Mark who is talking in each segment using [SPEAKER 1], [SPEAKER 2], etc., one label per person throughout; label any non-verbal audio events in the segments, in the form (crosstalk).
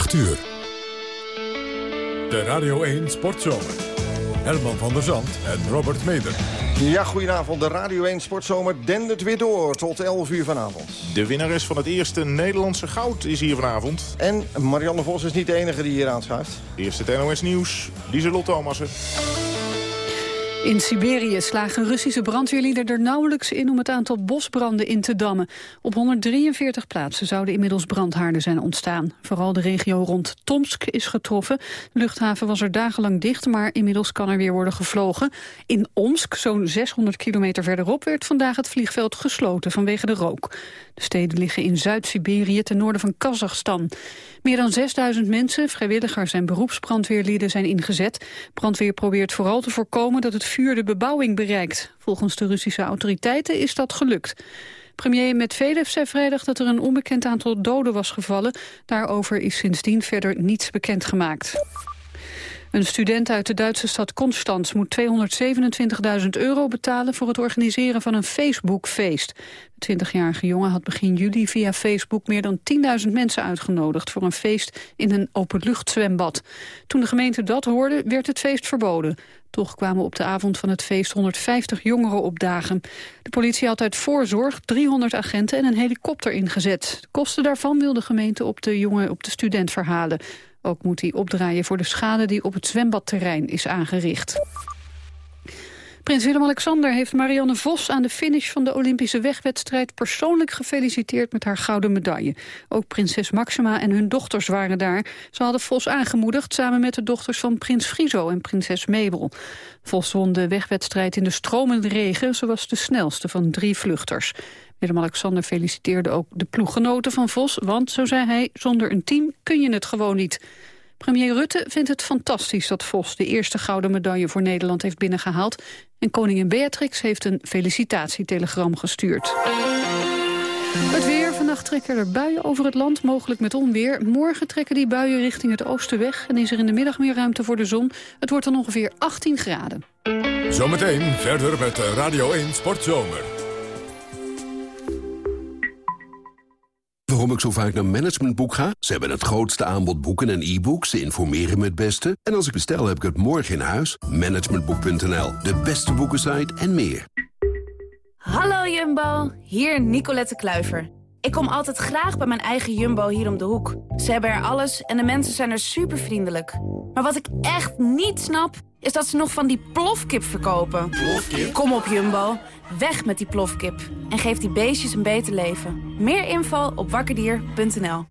[SPEAKER 1] 8 uur. De Radio 1 Sportzomer. Herman van der Zand en Robert Meder.
[SPEAKER 2] Ja, goedenavond. De Radio 1 Sportzomer dendert weer door tot 11 uur vanavond.
[SPEAKER 3] De winnares van het eerste Nederlandse goud is hier vanavond.
[SPEAKER 2] En Marianne Vos is niet de enige die hier aanschuift.
[SPEAKER 3] Eerst het NOS Nieuws, Lieselot Thomassen.
[SPEAKER 4] In Siberië slagen Russische brandweerlieden er nauwelijks in om het aantal bosbranden in te dammen. Op 143 plaatsen zouden inmiddels brandhaarden zijn ontstaan. Vooral de regio rond Tomsk is getroffen. De luchthaven was er dagenlang dicht, maar inmiddels kan er weer worden gevlogen. In Omsk, zo'n 600 kilometer verderop, werd vandaag het vliegveld gesloten vanwege de rook. De steden liggen in Zuid-Siberië ten noorden van Kazachstan. Meer dan 6000 mensen, vrijwilligers en beroepsbrandweerlieden zijn ingezet. Brandweer probeert vooral te voorkomen dat het vuur de bebouwing bereikt. Volgens de Russische autoriteiten is dat gelukt. Premier Medvedev zei vrijdag dat er een onbekend aantal doden was gevallen. Daarover is sindsdien verder niets bekendgemaakt. Een student uit de Duitse stad Konstanz moet 227.000 euro betalen voor het organiseren van een Facebook-feest. De 20-jarige jongen had begin juli via Facebook meer dan 10.000 mensen uitgenodigd voor een feest in een openluchtzwembad. Toen de gemeente dat hoorde, werd het feest verboden. Toch kwamen op de avond van het feest 150 jongeren opdagen. De politie had uit voorzorg 300 agenten en een helikopter ingezet. De kosten daarvan wil de gemeente op de jongen op de student verhalen. Ook moet hij opdraaien voor de schade die op het zwembadterrein is aangericht. Prins Willem-Alexander heeft Marianne Vos aan de finish van de Olympische wegwedstrijd persoonlijk gefeliciteerd met haar gouden medaille. Ook prinses Maxima en hun dochters waren daar. Ze hadden Vos aangemoedigd samen met de dochters van prins Friso en prinses Mabel. Vos won de wegwedstrijd in de stromende regen. Ze was de snelste van drie vluchters. Willem-Alexander feliciteerde ook de ploeggenoten van Vos, want, zo zei hij, zonder een team kun je het gewoon niet. Premier Rutte vindt het fantastisch dat Vos de eerste gouden medaille voor Nederland heeft binnengehaald. En koningin Beatrix heeft een felicitatietelegram gestuurd. Het weer. Vannacht trekken er buien over het land, mogelijk met onweer. Morgen trekken die buien richting het oosten weg... en is er in de middag meer ruimte voor de zon. Het wordt dan ongeveer 18 graden.
[SPEAKER 1] Zometeen verder met Radio 1 Sportzomer.
[SPEAKER 5] Waarom ik zo vaak naar Managementboek ga? Ze hebben het grootste aanbod boeken en e-books. Ze informeren me het beste. En als ik bestel, heb ik het morgen in huis. Managementboek.nl, de beste boekensite en meer.
[SPEAKER 6] Hallo Jumbo, hier Nicolette Kluiver. Ik kom altijd graag bij mijn eigen Jumbo hier om de hoek. Ze hebben er alles en de mensen zijn er super vriendelijk. Maar wat ik echt niet snap, is dat ze nog van die plofkip verkopen. Kom op Jumbo, weg met die plofkip. En geef die beestjes een beter leven. Meer info op wakkerdier.nl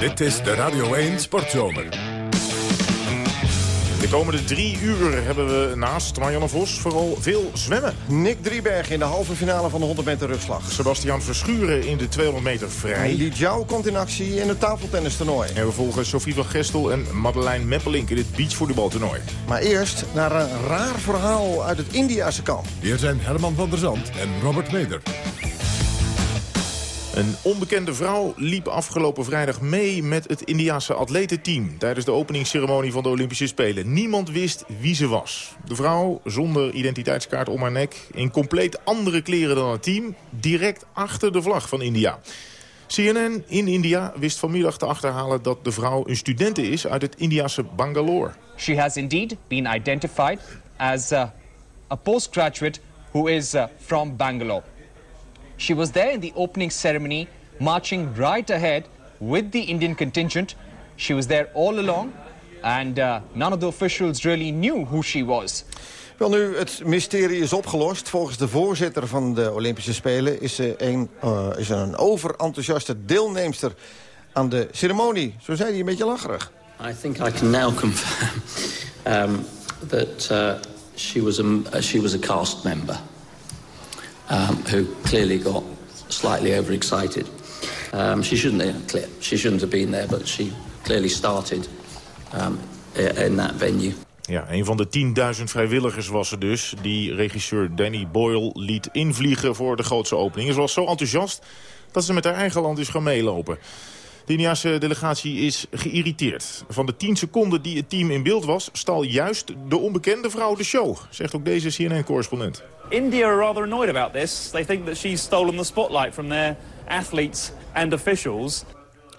[SPEAKER 1] Dit is de Radio 1 Sportzomer.
[SPEAKER 3] De komende drie uur hebben we naast Marianne Vos vooral veel zwemmen.
[SPEAKER 2] Nick Drieberg in de halve finale van de 100 meter rugslag.
[SPEAKER 3] Sebastian Verschuren in de 200 meter vrij.
[SPEAKER 2] Li Jiao komt in actie in het tafeltennistoernooi.
[SPEAKER 3] En we volgen Sofie van Gestel en Madeleine Meppelink in het beachvoetbaltoernooi.
[SPEAKER 2] Maar eerst naar een raar verhaal uit het Indiase kamp.
[SPEAKER 1] Hier zijn Herman van der Zand en Robert Meder.
[SPEAKER 3] Een onbekende vrouw liep afgelopen vrijdag mee met het Indiase atletenteam... tijdens de openingsceremonie van de Olympische Spelen. Niemand wist wie ze was. De vrouw, zonder identiteitskaart om haar nek... in compleet andere kleren dan het team... direct achter de vlag van India. CNN in India wist vanmiddag te achterhalen dat de vrouw een studente is... uit het Indiase Bangalore.
[SPEAKER 7] She has indeed been identified as a, a postgraduate who is uh, from Bangalore. She was there in the opening ceremony, marching right ahead with the Indian contingent. She was there all along, and uh, none of the officials really knew who she was.
[SPEAKER 2] Wel nu, het mysterie is opgelost. Volgens de voorzitter van de Olympische Spelen is ze een, uh, is er een overenthousiaste deelnemster aan de ceremonie. Zo zei hij een beetje lacherig.
[SPEAKER 8] I think I can now confirm um, that uh, she, was a, she was a cast member. Um, who clearly got slightly overexcited. Um, she shouldn't have, she shouldn't have been there, but she clearly started um, in that venue.
[SPEAKER 3] Ja, een van de 10.000 vrijwilligers was er dus... die regisseur Danny Boyle liet invliegen voor de grootste opening. Ze was zo enthousiast dat ze met haar eigen land is gaan meelopen. De Indiaanse delegatie is geïrriteerd. Van de 10 seconden die het team in beeld was... stal juist de onbekende vrouw de show, zegt ook deze CNN-correspondent.
[SPEAKER 9] India are rather annoyed about this. They think that she's stolen the spotlight from their athletes and officials.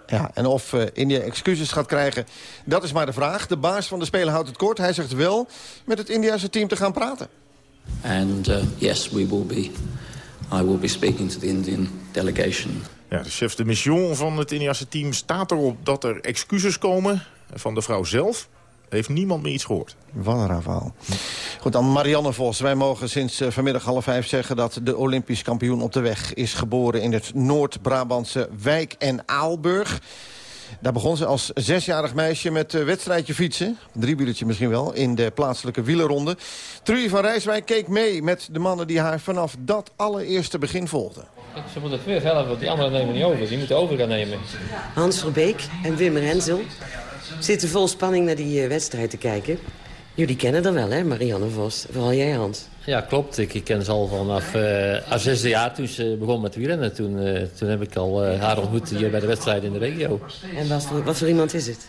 [SPEAKER 2] Ja, en of uh, India excuses gaat krijgen, dat is maar de vraag. De baas van de Spelen houdt het kort. Hij zegt wel met het Indiase team te gaan praten.
[SPEAKER 8] And uh, yes, we will be. I will be speaking to the Indian delegation.
[SPEAKER 3] Ja, de chef de mission van het Indiase team staat erop dat er excuses komen van de vrouw zelf heeft niemand meer iets gehoord.
[SPEAKER 2] Wat een verhaal. Goed, dan Marianne Vos. Wij mogen sinds uh, vanmiddag half vijf zeggen... dat de Olympisch kampioen op de weg is geboren... in het Noord-Brabantse Wijk en Aalburg. Daar begon ze als zesjarig meisje met uh, wedstrijdje fietsen. Driewieletje misschien wel, in de plaatselijke wielerronde. Trudy van Rijswijk keek mee met de mannen die haar vanaf dat allereerste begin volgden.
[SPEAKER 10] Ze moeten het weer zelf, want die anderen nemen niet over. Die moeten over gaan nemen.
[SPEAKER 11] Hans Verbeek en Wim Renzel zitten vol spanning naar die uh, wedstrijd te kijken. Jullie kennen haar wel, hè, Marianne Vos? Vooral jij, Hans.
[SPEAKER 10] Ja, klopt. Ik, ik ken ze al vanaf uh, haar zesde jaar toen ze begon met wielrennen. Toen, uh, toen heb ik al uh, haar ontmoet hier bij de wedstrijd in de regio.
[SPEAKER 11] En wat voor, wat voor iemand is het?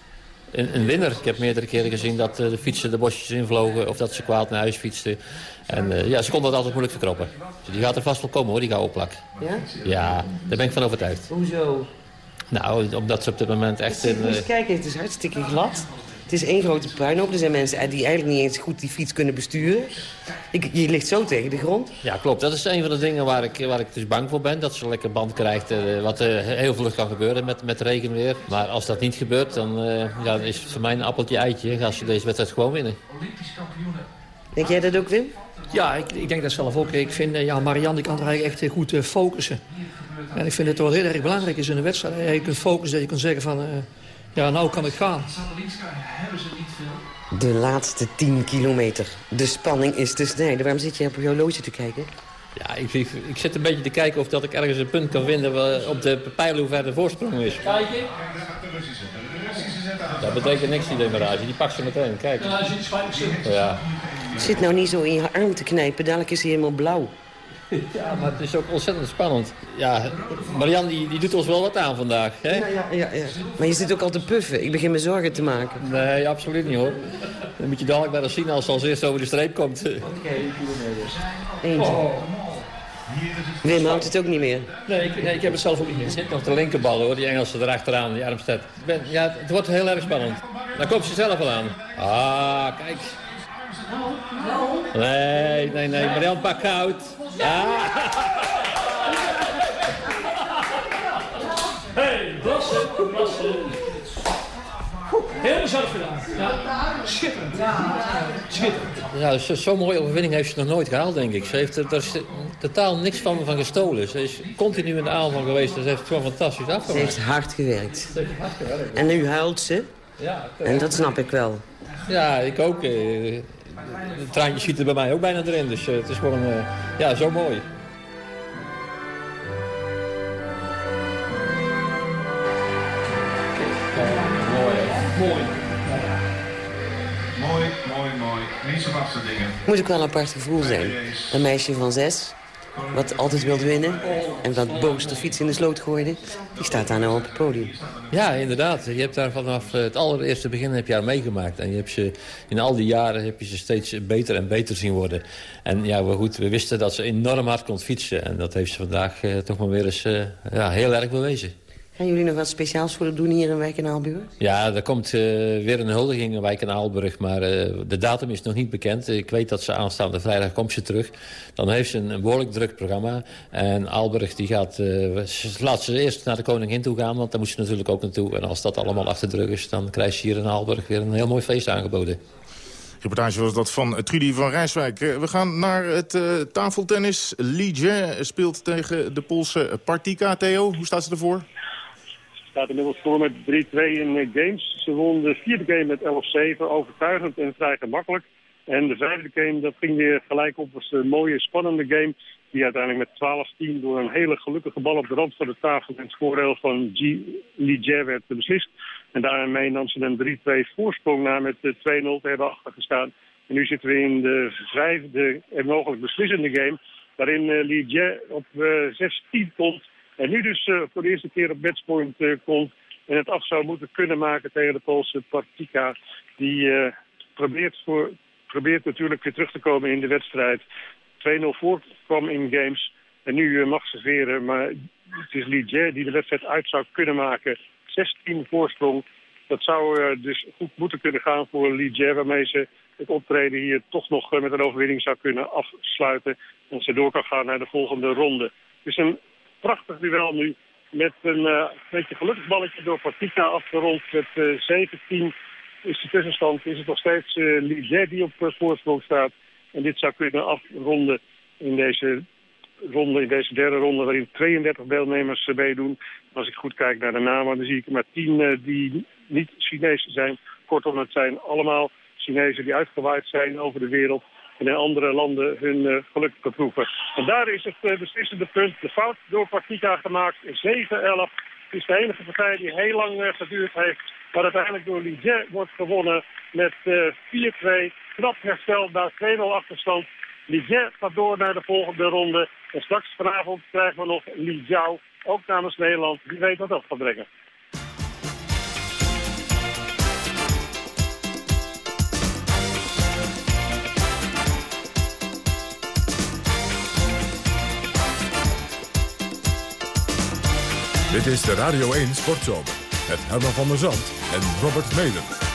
[SPEAKER 10] Een, een winnaar. Ik heb meerdere keren gezien dat de fietsen de bosjes invlogen... of dat ze kwaad naar huis fietsten. En ja, ze kon dat altijd moeilijk verkroppen. Dus die gaat er vast wel komen, hoor, die gouden plak.
[SPEAKER 11] Ja?
[SPEAKER 10] Ja, daar ben ik van overtuigd.
[SPEAKER 11] Hoezo?
[SPEAKER 10] Nou, omdat ze op dit moment echt...
[SPEAKER 11] In, uh... kijken, het is hartstikke glad. Het is één grote puinhoop. Er zijn mensen die eigenlijk niet eens goed die fiets kunnen besturen. Ik, je ligt zo tegen de grond.
[SPEAKER 10] Ja, klopt. Dat is een van de dingen waar ik, waar ik dus bang voor ben. Dat ze lekker band krijgt. Uh, wat uh, heel vlug kan gebeuren met, met regenweer. Maar als dat niet gebeurt, dan ja, is het voor mij een appeltje eitje. Als ze deze wedstrijd gewoon winnen.
[SPEAKER 11] Denk jij dat ook, Wim?
[SPEAKER 12] Ja, ik, ik denk dat zelf ook. Ik vind ja, Marianne kan er eigenlijk echt goed focussen. En ik vind het wel heel erg belangrijk is in een wedstrijd. Dat je kunt focussen, dat je kunt zeggen van... Uh, ja, nou kan het gaan.
[SPEAKER 11] De laatste 10 kilometer. De spanning is te snijden. Waarom zit je op je horloge te kijken?
[SPEAKER 10] Ja, ik, ik, ik, zit een beetje te kijken of dat ik ergens een punt kan vinden... op de pijlen hoe ver de voorsprong is. Kijken. Dat betekent niks, die demarage. Die pakt ze meteen. Kijk. Ja.
[SPEAKER 11] Zit nou niet zo in je arm te knijpen. Dadelijk is hij helemaal blauw. (laughs)
[SPEAKER 10] Ja, maar het is ook ontzettend spannend. Ja, Marianne die, die doet ons wel wat aan vandaag. Hè?
[SPEAKER 11] Ja, ja, ja, ja. Maar je zit ook al te puffen. Ik begin me zorgen te maken.
[SPEAKER 10] Nee, absoluut niet hoor. Dan moet je dadelijk bij de zien als ze als eerst over de streep komt. Oké,
[SPEAKER 11] okay, Eentje. Oh. Wim houdt het ook niet meer.
[SPEAKER 10] Nee ik, nee, ik heb het zelf ook niet meer. zit nog de linkerbal hoor, die Engelse erachteraan, die Armstead. Ben, ja, het wordt heel erg spannend. Dan komt ze zelf al aan. Ah, kijk. Nee, nee, nee. Marianne pak goud. Ja.
[SPEAKER 12] Hey, klasse, klasse. Heel zelf gedaan. Ja. Schitterend. Schitterend.
[SPEAKER 10] Ja, dus zo'n mooie overwinning heeft ze nog nooit gehaald, denk ik. Ze heeft er, er is totaal niks van, van gestolen. Ze is continu in de aanval geweest. Dus ze heeft het gewoon fantastisch afgemaakt.
[SPEAKER 11] Ze heeft hard gewerkt. Ze heeft hard gewerkt. En nu huilt ze. Ja, en dat snap ik wel.
[SPEAKER 10] Ja, ik ook. Eh, het traantje schiet er bij mij ook bijna erin. Dus uh, het is gewoon uh, ja, zo mooi.
[SPEAKER 13] mooi. Mooi. Mooi, mooi, mooi. Niet zo vaste dingen.
[SPEAKER 11] Moet ook wel een apart gevoel zijn. Een meisje van zes, wat altijd wilde winnen... en wat boos de fiets in de sloot gooide... die staat daar nou op het podium.
[SPEAKER 10] Ja, inderdaad. Je hebt daar vanaf het allereerste begin heb je haar meegemaakt. En je hebt ze, in al die jaren heb je ze steeds beter en beter zien worden. En ja, we, goed, we wisten dat ze enorm hard kon fietsen. En dat heeft ze vandaag uh, toch maar weer eens uh, ja, heel erg bewezen.
[SPEAKER 11] Gaan jullie nog wat speciaals voor doen hier in Wijk en Aalburg?
[SPEAKER 10] Ja, er komt uh, weer een huldiging in Wijk en Aalburg. Maar uh, de datum is nog niet bekend. Ik weet dat ze aanstaande vrijdag komt ze terug. Dan heeft ze een, een behoorlijk druk programma. En Aalburg die gaat, uh, laat ze eerst naar de koningin toe gaan. Want daar moet ze natuurlijk ook naartoe. En als dat allemaal achter de rug is, dan krijgt ze hier in Aalburg weer een heel mooi feest aangeboden.
[SPEAKER 3] Reportage was dat van Trudy van Rijswijk. We gaan naar het uh, tafeltennis. Li Jie speelt tegen de Poolse Partika. Theo, hoe staat ze ervoor?
[SPEAKER 14] Staat inmiddels voor met 3-2 in games. Ze won de vierde game met 11-7, overtuigend en vrij gemakkelijk. En de vijfde game, dat ging weer gelijk op, was een mooie, spannende game. Die uiteindelijk met 12-10 door een hele gelukkige bal op de rand van de tafel... in het voordeel van G. Li Jie werd beslist. En daarmee nam ze een 3-2 voorsprong na met 2-0 te hebben achtergestaan. En nu zitten we in de vijfde en mogelijk beslissende game... waarin uh, Li Jie op uh, 6-10 komt... En nu dus uh, voor de eerste keer op matchpoint uh, komt. en het af zou moeten kunnen maken tegen de Poolse Partika. Die uh, probeert, voor, probeert natuurlijk weer terug te komen in de wedstrijd. 2-0 voor kwam in games en nu mag serveren. Maar het is Ligier die de wedstrijd uit zou kunnen maken. 16 voorsprong. Dat zou dus goed moeten kunnen gaan voor Ligier, waarmee ze het optreden hier toch nog met een overwinning zou kunnen afsluiten. En ze door kan gaan naar de volgende ronde. Is een prachtig duel nu met een uh, beetje gelukkig balletje door Partika afgerond. Met uh, 17 is de tussenstand. Is het nog steeds uh, die op voorsprong staat. En dit zou kunnen afronden in deze ronde, in deze derde ronde, waarin 32 deelnemers meedoen. Als ik goed kijk naar de namen, dan zie ik maar 10 die niet Chinees zijn. Kortom, het zijn allemaal Chinezen die uitgewaaid zijn over de wereld en in andere landen hun uh, geluk beproeven. En daar is het uh, beslissende punt. De fout door Partika gemaakt. 7-11. Het is de enige partij die heel lang uh, geduurd heeft. Maar uiteindelijk door Ligier wordt gewonnen met 4-2. Knap herstel na 2-0 achterstand. Ligier gaat door naar de volgende ronde. En straks vanavond krijgen we nog Li Jiao, ook namens Nederland. Wie weet wat dat gaat brengen.
[SPEAKER 15] Dit is de Radio 1 Sportzomer. Met Herman van der Zand en Robert Meder.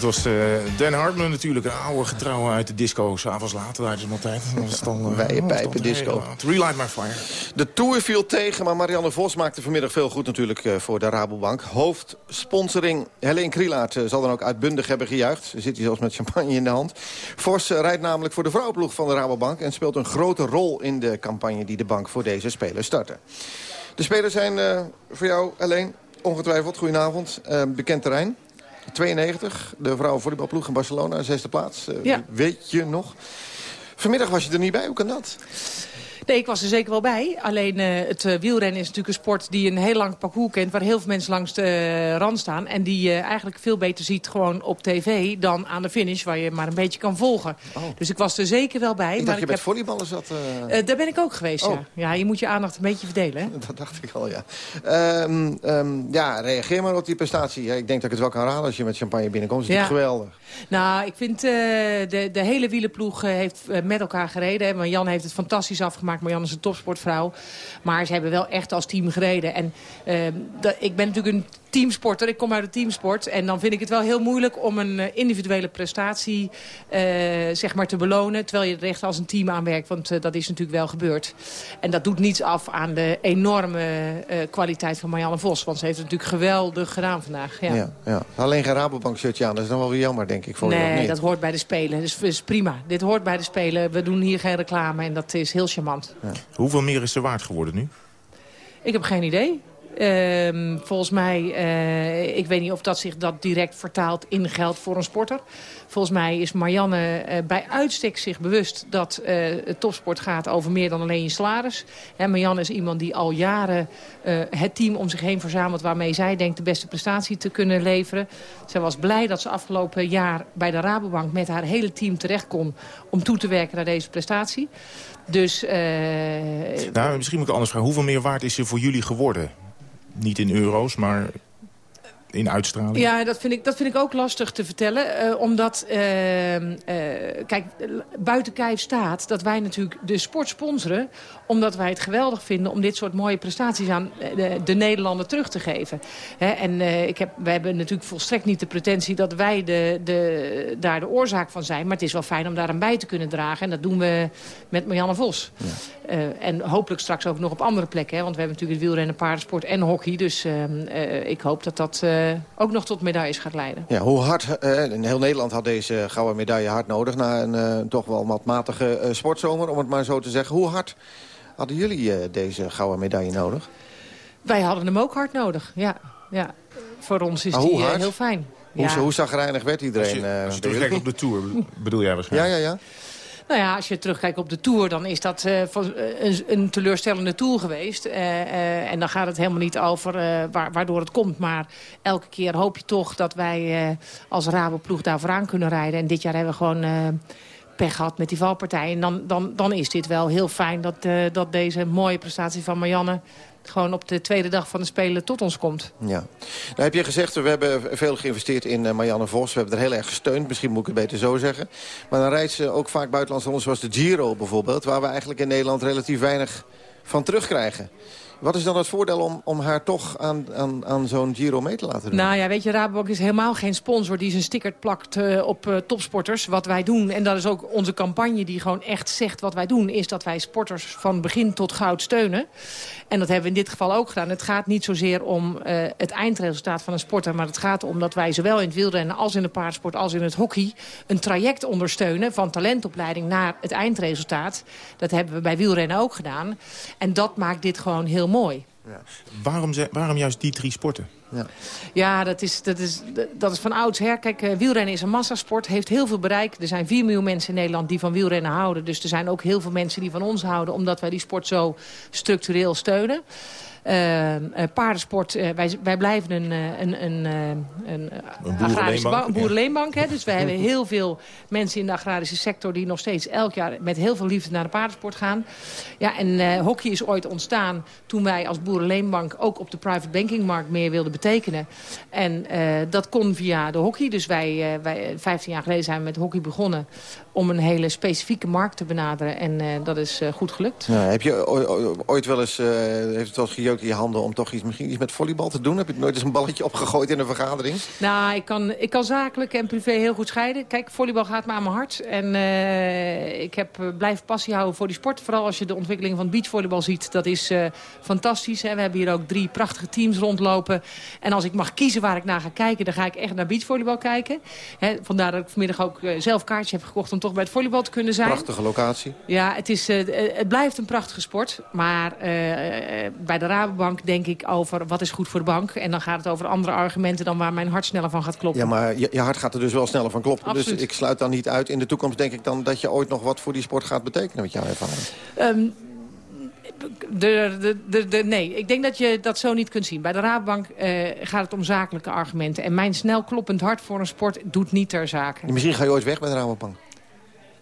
[SPEAKER 3] Dat was uh, Dan Hartman natuurlijk, een oude getrouwe uit de disco. S'avonds later uit zijn altijd. Dat was dan,
[SPEAKER 2] uh, pijpen disco.
[SPEAKER 3] Relight My Fire.
[SPEAKER 2] De Tour viel tegen, maar Marianne Vos maakte vanmiddag veel goed natuurlijk uh, voor de Rabobank. Hoofdsponsoring Helene Krielaert zal dan ook uitbundig hebben gejuicht. Ze zit hier zelfs met champagne in de hand. Vos rijdt namelijk voor de vrouwenploeg van de Rabobank... en speelt een grote rol in de campagne die de bank voor deze spelers startte. De spelers zijn voor jou, alleen ongetwijfeld, goedenavond, bekend terrein. 92, de vrouwenvolleybalploeg in Barcelona, zesde plaats. Uh,
[SPEAKER 16] ja.
[SPEAKER 2] Weet je nog? Vanmiddag was je er niet bij, hoe kan dat?
[SPEAKER 16] Nee, ik was er zeker wel bij. Alleen uh, het uh, wielrennen is natuurlijk een sport die een heel lang parcours kent... waar heel veel mensen langs de uh, rand staan. En die je eigenlijk veel beter ziet gewoon op tv dan aan de finish... waar je maar een beetje kan volgen.
[SPEAKER 2] Oh.
[SPEAKER 16] Dus ik was er zeker wel bij.
[SPEAKER 2] Ik
[SPEAKER 16] maar
[SPEAKER 2] dacht je met
[SPEAKER 16] heb...
[SPEAKER 2] volleyballen zat...
[SPEAKER 16] daar ben ik ook geweest,
[SPEAKER 2] Oh.
[SPEAKER 16] ja. Ja, je moet je aandacht een beetje verdelen, hè? (laughs)
[SPEAKER 2] Dat dacht ik al, ja. Um, um, ja, reageer maar op die prestatie. Ik denk dat ik het wel kan raden als je met champagne binnenkomt. Dat is
[SPEAKER 16] Ja.
[SPEAKER 2] geweldig.
[SPEAKER 16] Nou, ik vind de, de hele wielenploeg heeft met elkaar gereden. Maar Jan heeft het fantastisch afgemaakt. Maar Jan is een topsportvrouw. Maar ze hebben wel echt als team gereden. En ehm, dat, ik ben natuurlijk een teamsporter. Ik kom uit de teamsport. En dan vind ik het wel heel moeilijk om een eh, individuele prestatie eh, zeg maar te belonen. Terwijl je er echt als een team aan werkt. Want eh, dat is natuurlijk wel gebeurd. En dat doet niets af aan de enorme eh, kwaliteit van Marianne Vos. Want ze heeft het natuurlijk geweldig gedaan vandaag. Ja.
[SPEAKER 2] Ja, ja. Alleen geen Rabobank shirtje aan. Dat is dan wel weer jammer, denk ik, voor
[SPEAKER 16] Nee, dat hoort bij de Spelen. Dus is prima. Dit hoort bij de Spelen. We doen hier geen reclame en dat is heel charmant.
[SPEAKER 3] Hoeveel meer is ze waard geworden nu?
[SPEAKER 16] Ik heb geen idee. Ehm, volgens mij, eh, ik weet niet of dat zich dat direct vertaalt in geld voor een sporter. Volgens mij is Marianne eh, bij uitstek zich bewust dat eh, topsport gaat over meer dan alleen je salaris. Marianne is iemand die al jaren het team om zich heen verzamelt waarmee zij denkt de beste prestatie te kunnen leveren. Zij was blij dat ze afgelopen jaar bij de Rabobank met haar hele team terecht kon om toe te werken naar deze prestatie. Dus
[SPEAKER 3] Nou, misschien moet ik anders vragen. Hoeveel meer waard is ze voor jullie geworden? Niet in euro's, maar in uitstraling.
[SPEAKER 16] Ja, dat vind ik, dat vind ik ook lastig te vertellen. eh, omdat, eh, eh, kijk, buiten kijf staat dat wij natuurlijk de sport sponsoren... omdat wij het geweldig vinden om dit soort mooie prestaties aan eh, de, de Nederlander terug te geven. Hè, en ik heb, wij hebben natuurlijk volstrekt niet de pretentie dat wij de, de, daar de oorzaak van zijn. Maar het is wel fijn om daar aan bij te kunnen dragen. En dat doen we met Marianne Vos. Eh, en hopelijk straks ook nog op andere plekken. Hè, want we hebben natuurlijk het wielrennen, paardensport en hockey. Dus eh, eh, ik hoop dat dat ook nog tot medailles gaat leiden.
[SPEAKER 2] Ja, hoe hard, eh, in heel Nederland had deze gouden medaille hard nodig... na een eh, toch wel wat matige eh, sportzomer, om het maar zo te zeggen. Hoe hard hadden jullie eh, deze gouden medaille nodig?
[SPEAKER 16] Wij hadden hem ook hard nodig, ja. ja. Voor ons is die eh, heel fijn.
[SPEAKER 2] Hoe,
[SPEAKER 16] ja.
[SPEAKER 2] hoe zagrijnig werd iedereen?
[SPEAKER 3] Als je,
[SPEAKER 2] eh,
[SPEAKER 3] als je
[SPEAKER 2] bij
[SPEAKER 3] terugkijkt op de Tour, bedoel jij
[SPEAKER 2] Ja,
[SPEAKER 3] waarschijnlijk?
[SPEAKER 2] ja, ja.
[SPEAKER 16] Nou ja, als je terugkijkt op de Tour, dan is dat eh, eh, een, een teleurstellende Tour geweest. Eh, en dan gaat het helemaal niet over waar, waardoor het komt. Maar elke keer hoop je toch dat wij als Raboploeg daar vooraan kunnen rijden. En dit jaar hebben we gewoon pech gehad met die valpartij. En dan, dan, dan is dit wel heel fijn dat, dat deze mooie prestatie van Marianne... gewoon op de tweede dag van de Spelen tot ons komt.
[SPEAKER 2] Ja. Nou heb je gezegd, we hebben veel geïnvesteerd in eh, Marianne Vos. We hebben er heel erg gesteund, misschien moet ik het beter zo zeggen. Maar dan rijdt ze ook vaak buitenlandse rondes zoals de Giro bijvoorbeeld... waar we eigenlijk in Nederland relatief weinig van terugkrijgen. Wat is dan het voordeel om, om haar toch aan, aan, aan zo'n Giro mee te laten doen?
[SPEAKER 16] Nou ja, weet je, Rabobank is helemaal geen sponsor die zijn sticker plakt eh, op eh, topsporters. Wat wij doen, en dat is ook onze campagne die gewoon echt zegt wat wij doen... is dat wij sporters van begin tot goud steunen. En dat hebben we in dit geval ook gedaan. Het gaat niet zozeer om eh, het eindresultaat van een sporter... maar het gaat om dat wij zowel in het wielrennen als in de paardsport als in het hockey... een traject ondersteunen van talentopleiding naar het eindresultaat. Dat hebben we bij wielrennen ook gedaan. En dat maakt dit gewoon heel mooi.
[SPEAKER 3] Waarom, ze- waarom juist die drie sporten?
[SPEAKER 2] Ja.
[SPEAKER 16] Ja, dat is, dat, is, dat is van oudsher. Kijk, eh, wielrennen is een massasport, heeft heel veel bereik. Er zijn 4 miljoen mensen in Nederland die van wielrennen houden. Dus er zijn ook heel veel mensen die van ons houden... omdat wij die sport zo structureel steunen. Eh, eh, paardensport, eh, wij, wij blijven een, eh, een, een, een, agrarische
[SPEAKER 3] boerenleenbank,
[SPEAKER 16] ba- een boerenleenbank. Hè? Dus we hebben (laughs) heel veel mensen in de agrarische sector... die nog steeds elk jaar met heel veel liefde naar de paardensport gaan. Ja, en eh, hockey is ooit ontstaan toen wij als boerenleenbank... ook op de private bankingmarkt meer wilden betekenen. En dat kon via de hockey. Dus wij, wij 15 jaar geleden zijn we met hockey begonnen om een hele specifieke markt te benaderen. En dat is goed gelukt.
[SPEAKER 2] Ja, heb je ooit wel eens, heeft het wel eens in je handen... om toch iets, misschien iets met volleybal te doen? Heb je nooit eens een balletje opgegooid in een vergadering?
[SPEAKER 16] Nou, ik kan, ik kan zakelijk en privé heel goed scheiden. Kijk, volleybal gaat me aan mijn hart. En ik heb blijf passie houden voor die sport. Vooral als je de ontwikkeling van beachvolleybal ziet. Dat is fantastisch. Hè? We hebben hier ook drie prachtige teams rondlopen. En als ik mag kiezen waar ik naar ga kijken... dan ga ik echt naar beachvolleybal kijken. Hè, vandaar dat ik vanmiddag ook zelf kaartje heb gekocht... om toch bij het volleybal te kunnen zijn.
[SPEAKER 2] Prachtige locatie.
[SPEAKER 16] Ja, het, is, het blijft een prachtige sport. Maar bij de Rabobank denk ik over wat is goed voor de bank. En dan gaat het over andere argumenten dan waar mijn hart sneller van gaat kloppen.
[SPEAKER 2] Ja, maar je, je hart gaat er dus wel sneller van kloppen. Dus ik sluit dan niet uit. In de toekomst denk ik dan dat je ooit nog wat voor die sport gaat betekenen met jouw ervaring.
[SPEAKER 16] Um, de, de, de, nee, ik denk dat je dat zo niet kunt zien. Bij de Raadbank uh, gaat het om zakelijke argumenten. En mijn snel kloppend hart voor een sport doet niet ter zake.
[SPEAKER 2] Misschien ga je ooit weg bij de Rabobank.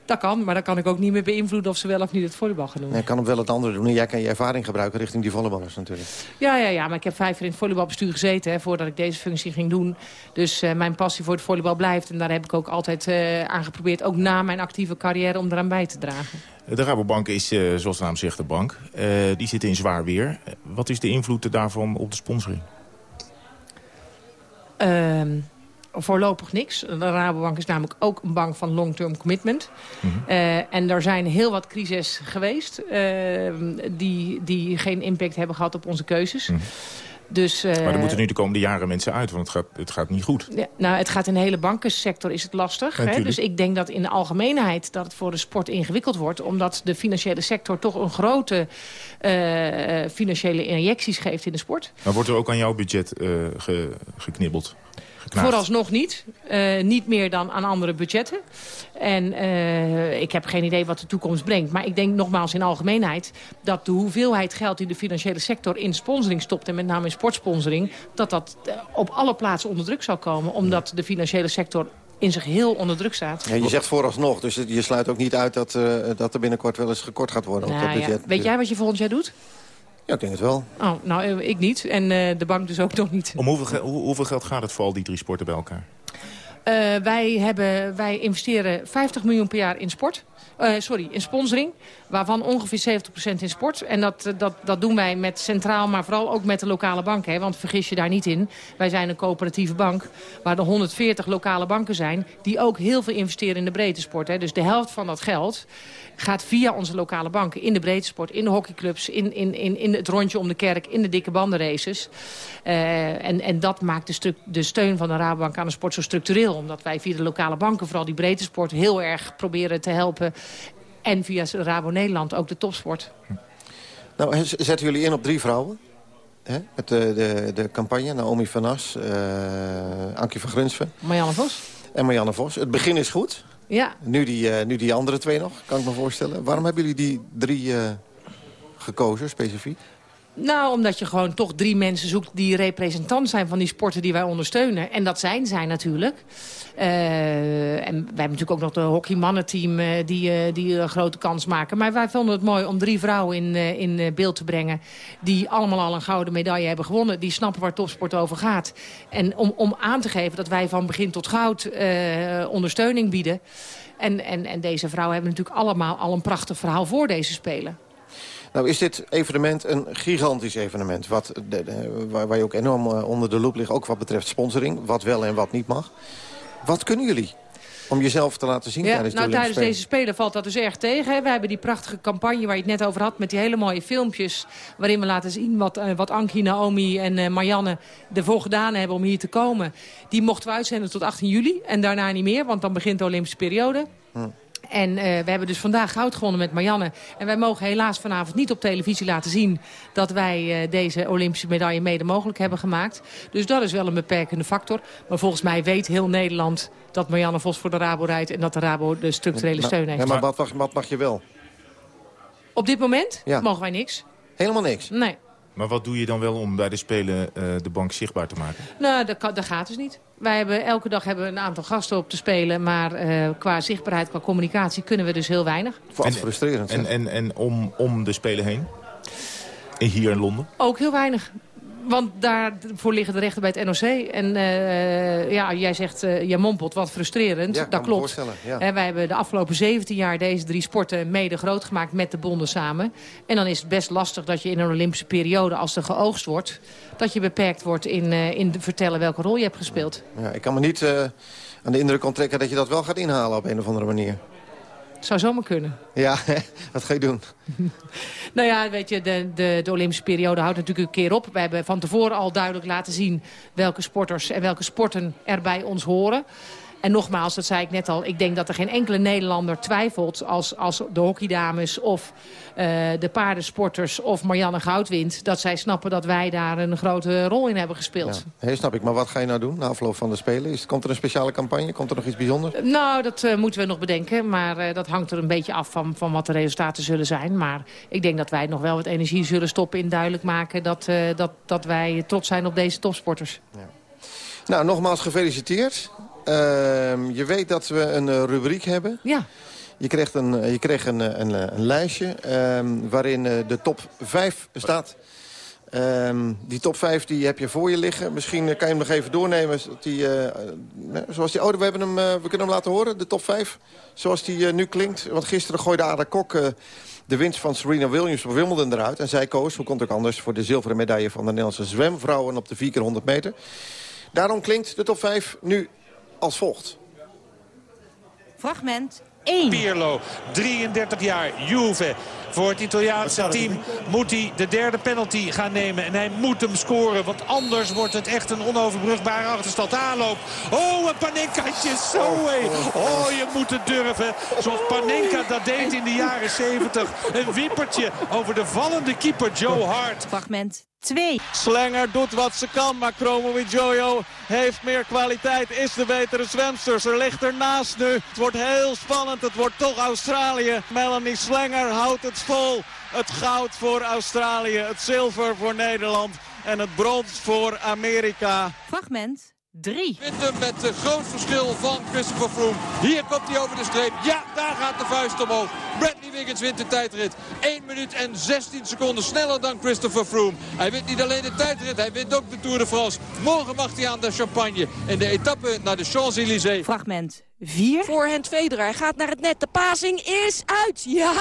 [SPEAKER 16] Dat kan, maar dan kan ik ook niet meer beïnvloeden of ze wel of niet het volleybal gaan doen.
[SPEAKER 2] Nee, kan hem wel het andere doen. En jij kan je ervaring gebruiken richting die volleyballers natuurlijk.
[SPEAKER 16] Ja, ja, ja maar ik heb vijf jaar in het volleybalbestuur gezeten hè, voordat ik deze functie ging doen. Dus uh, mijn passie voor het volleybal blijft. En daar heb ik ook altijd uh, aan geprobeerd, ook na mijn actieve carrière, om eraan bij te dragen.
[SPEAKER 3] De Rabobank is, uh, zoals de naam zegt, de bank. die zit in zwaar weer. Wat is de invloed daarvan op de sponsoring?
[SPEAKER 16] Ehm, voorlopig niks. De Rabobank is namelijk ook een bank van long-term commitment. Mm en er zijn heel wat crises geweest uh, die, die geen impact hebben gehad op onze keuzes. Mm Dus, uh,
[SPEAKER 3] maar er moeten nu de komende jaren mensen uit, want het gaat, het gaat niet goed.
[SPEAKER 16] Ja, nou, het gaat in de hele bankensector is het lastig. Hè? Dus ik denk dat in de algemeenheid dat het voor de sport ingewikkeld wordt. Omdat de financiële sector toch een grote uh, financiële injecties geeft in de sport.
[SPEAKER 3] Maar wordt er ook aan jouw budget uh, ge, geknibbeld?
[SPEAKER 16] Vooralsnog niet. Uh, niet meer dan aan andere budgetten. En uh, ik heb geen idee wat de toekomst brengt. Maar ik denk nogmaals in algemeenheid... dat de hoeveelheid geld die de financiële sector in sponsoring stopt... en met name in sportsponsoring... dat dat eh, op alle plaatsen onder druk zal komen. Omdat de financiële sector in zich heel onder druk staat.
[SPEAKER 2] Ja, je zegt vooralsnog, dus je sluit ook niet uit dat, uh, dat er binnenkort wel eens gekort gaat worden nou, op dat budget.
[SPEAKER 16] Ja. Weet jij wat je volgend jaar doet?
[SPEAKER 2] Ja, ik denk het wel.
[SPEAKER 16] Oh, nou, eh, ik niet. En uh, de bank dus ook (laughs) nog niet.
[SPEAKER 3] Om hoeveel, hoeveel geld gaat het voor al die drie sporten bij elkaar?
[SPEAKER 16] Uh, wij, hebben, wij investeren 50 miljoen per jaar in sport. Uh, sorry, in sponsoring. Waarvan ongeveer 70% in sport. En dat, dat, dat doen wij met centraal, maar vooral ook met de lokale banken. Hè, want vergis je daar niet in. Wij zijn een coöperatieve bank waar er 140 lokale banken zijn... die ook heel veel investeren in de breedte sport. Hè. Dus de helft van dat geld gaat via onze lokale banken in de breedsport, in de hockeyclubs, in, in, in, in het rondje om de kerk, in de dikke bandenraces. Uh, en, en dat maakt de, de steun van de Rabobank aan de sport zo structureel. Omdat wij via de lokale banken vooral die breedtesport heel erg proberen te helpen. En via Rabo Nederland ook de topsport.
[SPEAKER 2] Nou, zetten jullie in op drie vrouwen? Hè? Met de, de, de campagne, Naomi van As, uh, Ankie van Grunsven.
[SPEAKER 16] Marianne Vos.
[SPEAKER 2] En Marianne Vos. Het begin is goed.
[SPEAKER 16] Ja.
[SPEAKER 2] Nu die, uh, nu die andere twee nog, kan ik me voorstellen. Waarom hebben jullie die drie uh, gekozen, specifiek?
[SPEAKER 16] Nou, omdat je gewoon toch drie mensen zoekt die representant zijn van die sporten die wij ondersteunen. En dat zijn zij natuurlijk. Uh, en wij hebben natuurlijk ook nog de hockeymannenteam uh, die, uh, die een grote kans maken. Maar wij vonden het mooi om drie vrouwen in, in beeld te brengen... die allemaal al een gouden medaille hebben gewonnen. Die snappen waar topsport over gaat. En om, om aan te geven dat wij van begin tot goud ondersteuning bieden. En, en, en deze vrouwen hebben natuurlijk allemaal al een prachtig verhaal voor deze Spelen.
[SPEAKER 2] Nou is dit evenement een gigantisch evenement. Wat, de, de, waar, waar je ook enorm onder de loep ligt. Ook wat betreft sponsoring. Wat wel en wat niet mag. Wat kunnen jullie? Om jezelf te laten zien
[SPEAKER 16] ja,
[SPEAKER 2] tijdens
[SPEAKER 16] nou,
[SPEAKER 2] de
[SPEAKER 16] Tijdens deze Spelen valt dat dus erg tegen. Hè. We hebben die prachtige campagne waar je het net over had... met die hele mooie filmpjes waarin we laten zien... wat, uh, wat Ankie, Naomi en uh, Marianne ervoor gedaan hebben om hier te komen. Die mochten we uitzenden tot 18 juli en daarna niet meer... want dan begint de Olympische periode. Hm. En uh, we hebben dus vandaag goud gewonnen met Marianne. En wij mogen helaas vanavond niet op televisie laten zien... dat wij uh, deze Olympische medaille mede mogelijk hebben gemaakt. Dus dat is wel een beperkende factor. Maar volgens mij weet heel Nederland dat Marianne Vos voor de Rabo rijdt... en dat de Rabo de structurele steun heeft.
[SPEAKER 2] Ja, maar wat mag, wat mag je wel?
[SPEAKER 16] Op dit moment ja. mogen wij niks.
[SPEAKER 2] Helemaal niks?
[SPEAKER 16] Nee.
[SPEAKER 3] Maar wat doe je dan wel om bij de Spelen uh, de bank zichtbaar te maken?
[SPEAKER 16] Nou, dat, dat gaat dus niet. Wij hebben elke dag hebben we een aantal gasten op te spelen. Maar uh, qua zichtbaarheid, qua communicatie kunnen we dus heel weinig.
[SPEAKER 2] Wat frustrerend.
[SPEAKER 3] En, en, en om, om de Spelen heen? Hier in Londen?
[SPEAKER 16] Ook heel weinig. Want daarvoor liggen de rechten bij het NOC. En uh, ja, jij zegt, uh, jij mompelt, wat frustrerend.
[SPEAKER 2] Ja,
[SPEAKER 16] dat klopt.
[SPEAKER 2] Ja.
[SPEAKER 16] wij hebben de afgelopen 17 jaar deze drie sporten mede groot gemaakt met de bonden samen. En dan is het best lastig dat je in een Olympische periode, als er geoogst wordt... dat je beperkt wordt in, uh, in vertellen welke rol je hebt gespeeld.
[SPEAKER 2] Ja, ik kan me niet aan de indruk onttrekken dat je dat wel gaat inhalen op een of andere manier.
[SPEAKER 16] Het zou zomaar kunnen.
[SPEAKER 2] Ja, (laughs) wat ga je doen? (laughs)
[SPEAKER 16] nou ja, weet je, de, de, de, Olympische periode houdt natuurlijk een keer op. We hebben van tevoren al duidelijk laten zien welke sporters en welke sporten er bij ons horen. En nogmaals, dat zei ik net al, ik denk dat er geen enkele Nederlander twijfelt... als, als de hockeydames of uh, de paardensporters of Marianne Goudwind... dat zij snappen dat wij daar een grote rol in hebben gespeeld.
[SPEAKER 2] Ja. Hey, snap ik, maar wat ga je nou doen na afloop van de Spelen? Is, komt er een speciale campagne? Komt er nog iets bijzonders?
[SPEAKER 16] Uh, nou, dat uh, moeten we nog bedenken. Maar dat hangt er een beetje af van, van wat de resultaten zullen zijn. Maar ik denk dat wij nog wel wat energie zullen stoppen in duidelijk maken... dat, dat, dat wij trots zijn op deze topsporters.
[SPEAKER 2] Ja. Nou, nogmaals gefeliciteerd. Uh, je weet dat we een uh, rubriek hebben.
[SPEAKER 16] Ja.
[SPEAKER 2] Je kreeg een, je kreeg een, een, een lijstje uh, waarin de top 5 staat. Ehm, die top 5 die heb je voor je liggen. Misschien kan je hem nog even doornemen. Die, zoals die, oh, we, hebben hem, we kunnen hem laten horen, de top 5. Zoals die nu klinkt. Want gisteren gooide Ada Kok de winst van Serena Williams op Wimbledon eruit. En zij koos, hoe kon het ook anders, voor de zilveren medaille van de Nederlandse zwemvrouwen op de 4 keer 100 meter. Daarom klinkt de top 5 nu als volgt.
[SPEAKER 17] Fragment 1.
[SPEAKER 18] Pirlo, 33 jaar, Juve. Voor het Italiaanse team moet hij de derde penalty gaan nemen. En hij moet hem scoren, want anders wordt het echt een onoverbrugbare achterstand. Aanloop. Oh, een Panenkaatje, zo hé. Oh, je moet het durven. Zoals Panenka dat deed in de jaren 70. Een wippertje over de vallende keeper Joe Hart.
[SPEAKER 17] Fragment 2.
[SPEAKER 19] Slenger doet wat ze kan, maar Chromo Jojo heeft meer kwaliteit, is de betere zwemster. Ze ligt ernaast nu. Het wordt heel spannend, het wordt toch Australië. Melanie Slenger houdt het vol. Het goud voor Australië, het zilver voor Nederland en het brons voor Amerika.
[SPEAKER 17] Fragment 3.
[SPEAKER 20] Wint hem met een groot verschil van Christopher Froome. Hier komt hij over de streep. Ja, daar gaat de vuist omhoog. Bradley Wiggins wint de tijdrit. 1 minuut en 16 seconden sneller dan Christopher Froome. Hij wint niet alleen de tijdrit, hij wint ook de Tour de France. Morgen mag hij aan de champagne. En de etappe naar de Champs-Élysées.
[SPEAKER 17] Fragment 4.
[SPEAKER 15] Voorhand Federer. Hij gaat naar het net. De pasing is uit. Ja,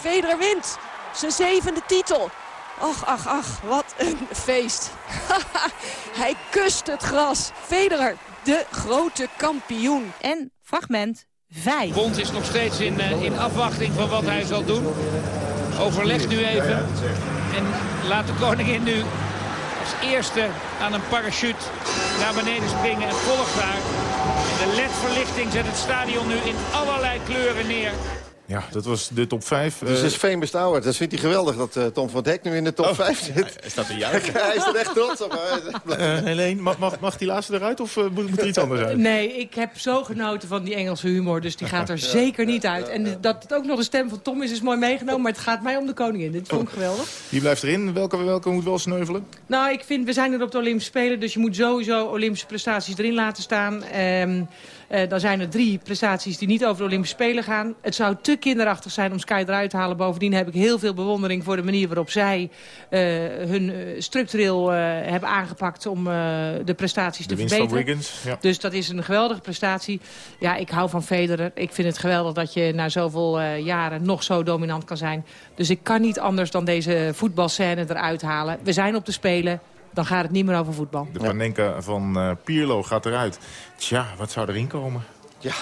[SPEAKER 15] Federer wint. Zijn zevende titel. Ach, ach, ach, wat een feest. (laughs) Hij kust het gras. Federer, de grote kampioen.
[SPEAKER 17] En fragment 5.
[SPEAKER 21] Bond is nog steeds in, uh, in afwachting van wat hij zal doen. Overleg nu even. En laat de koningin nu als eerste aan een parachute naar beneden springen en volgt daar. De ledverlichting zet het stadion nu in allerlei kleuren neer.
[SPEAKER 3] Ja, dat was de top 5.
[SPEAKER 2] Dus is famous hour. Dat vindt hij geweldig dat uh, Tom van Dek nu in de top oh, 5 zit.
[SPEAKER 3] Hij staat er juist. (laughs)
[SPEAKER 2] hij is er echt trots op.
[SPEAKER 3] uh, Helene, mag, mag, mag die laatste eruit of uh, moet, moet er iets anders uit?
[SPEAKER 16] Nee, ik heb zo genoten van die Engelse humor. Dus die gaat er zeker niet uit. En dat het ook nog de stem van Tom is, is mooi meegenomen. Maar het gaat mij om de koningin. Dit vond ik geweldig.
[SPEAKER 3] Die blijft erin. Welke, welke moet wel sneuvelen?
[SPEAKER 16] Nou, ik vind, we zijn er op de Olympische Spelen. Dus je moet sowieso Olympische prestaties erin laten staan. Um, Uh, dan zijn er drie prestaties die niet over de Olympische Spelen gaan. Het zou te kinderachtig zijn om Sky eruit te halen. Bovendien heb ik heel veel bewondering voor de manier waarop zij uh, hun uh, structureel hebben aangepakt om de prestaties
[SPEAKER 3] de
[SPEAKER 16] te verbeteren.
[SPEAKER 3] Wiggins, ja.
[SPEAKER 16] Dus dat is een geweldige prestatie. Ja, ik hou van Federer. Ik vind het geweldig dat je na zoveel jaren nog zo dominant kan zijn. Dus ik kan niet anders dan deze voetbalscène eruit halen. We zijn op de Spelen dan gaat het niet meer over voetbal.
[SPEAKER 3] De Panenka van uh, Pierlo gaat eruit. Tja, wat zou erin komen?
[SPEAKER 2] Ja,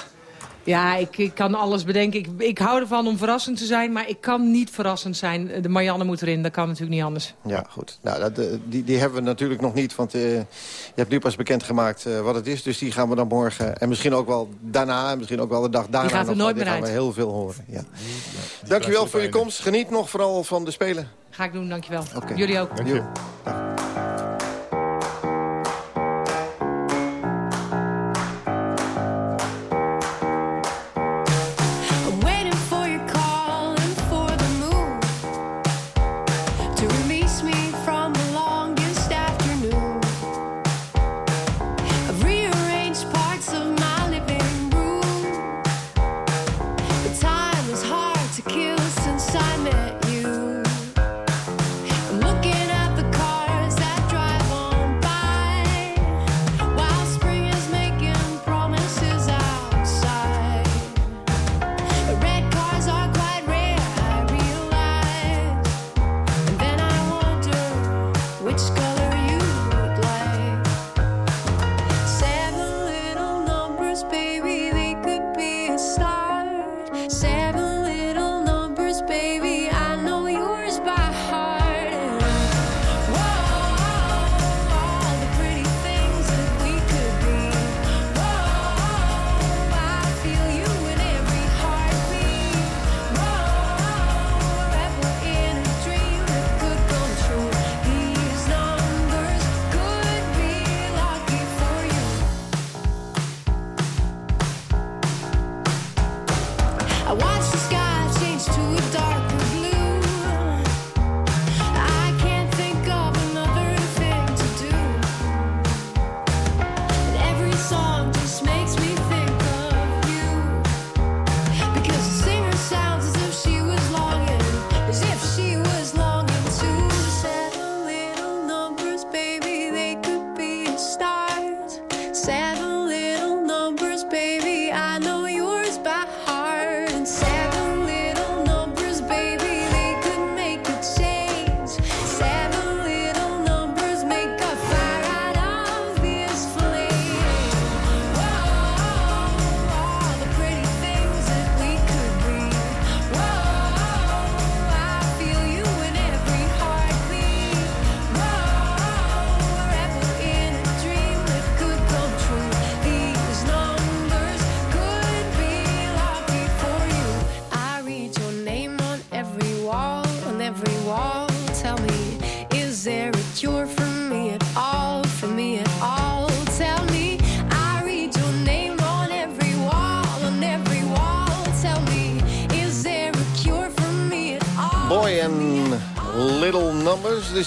[SPEAKER 16] ja, ik, ik, kan alles bedenken. Ik, ik hou ervan om verrassend te zijn, maar ik kan niet verrassend zijn. De Marianne moet erin, dat kan natuurlijk niet anders.
[SPEAKER 2] Ja, goed. Nou, dat, die, die hebben we natuurlijk nog niet, want uh, je hebt nu pas bekendgemaakt uh, wat het is. Dus die gaan we dan morgen, en misschien ook wel daarna, en misschien ook wel de dag daarna.
[SPEAKER 16] Die gaat er
[SPEAKER 2] nog,
[SPEAKER 16] nooit meer
[SPEAKER 2] gaan
[SPEAKER 16] uit.
[SPEAKER 2] we heel veel horen. Ja. Dankjewel voor je komst. Geniet nog vooral van de Spelen.
[SPEAKER 16] Ga ik doen, dankjewel.
[SPEAKER 2] Okay.
[SPEAKER 16] Jullie ook.
[SPEAKER 3] Dank je.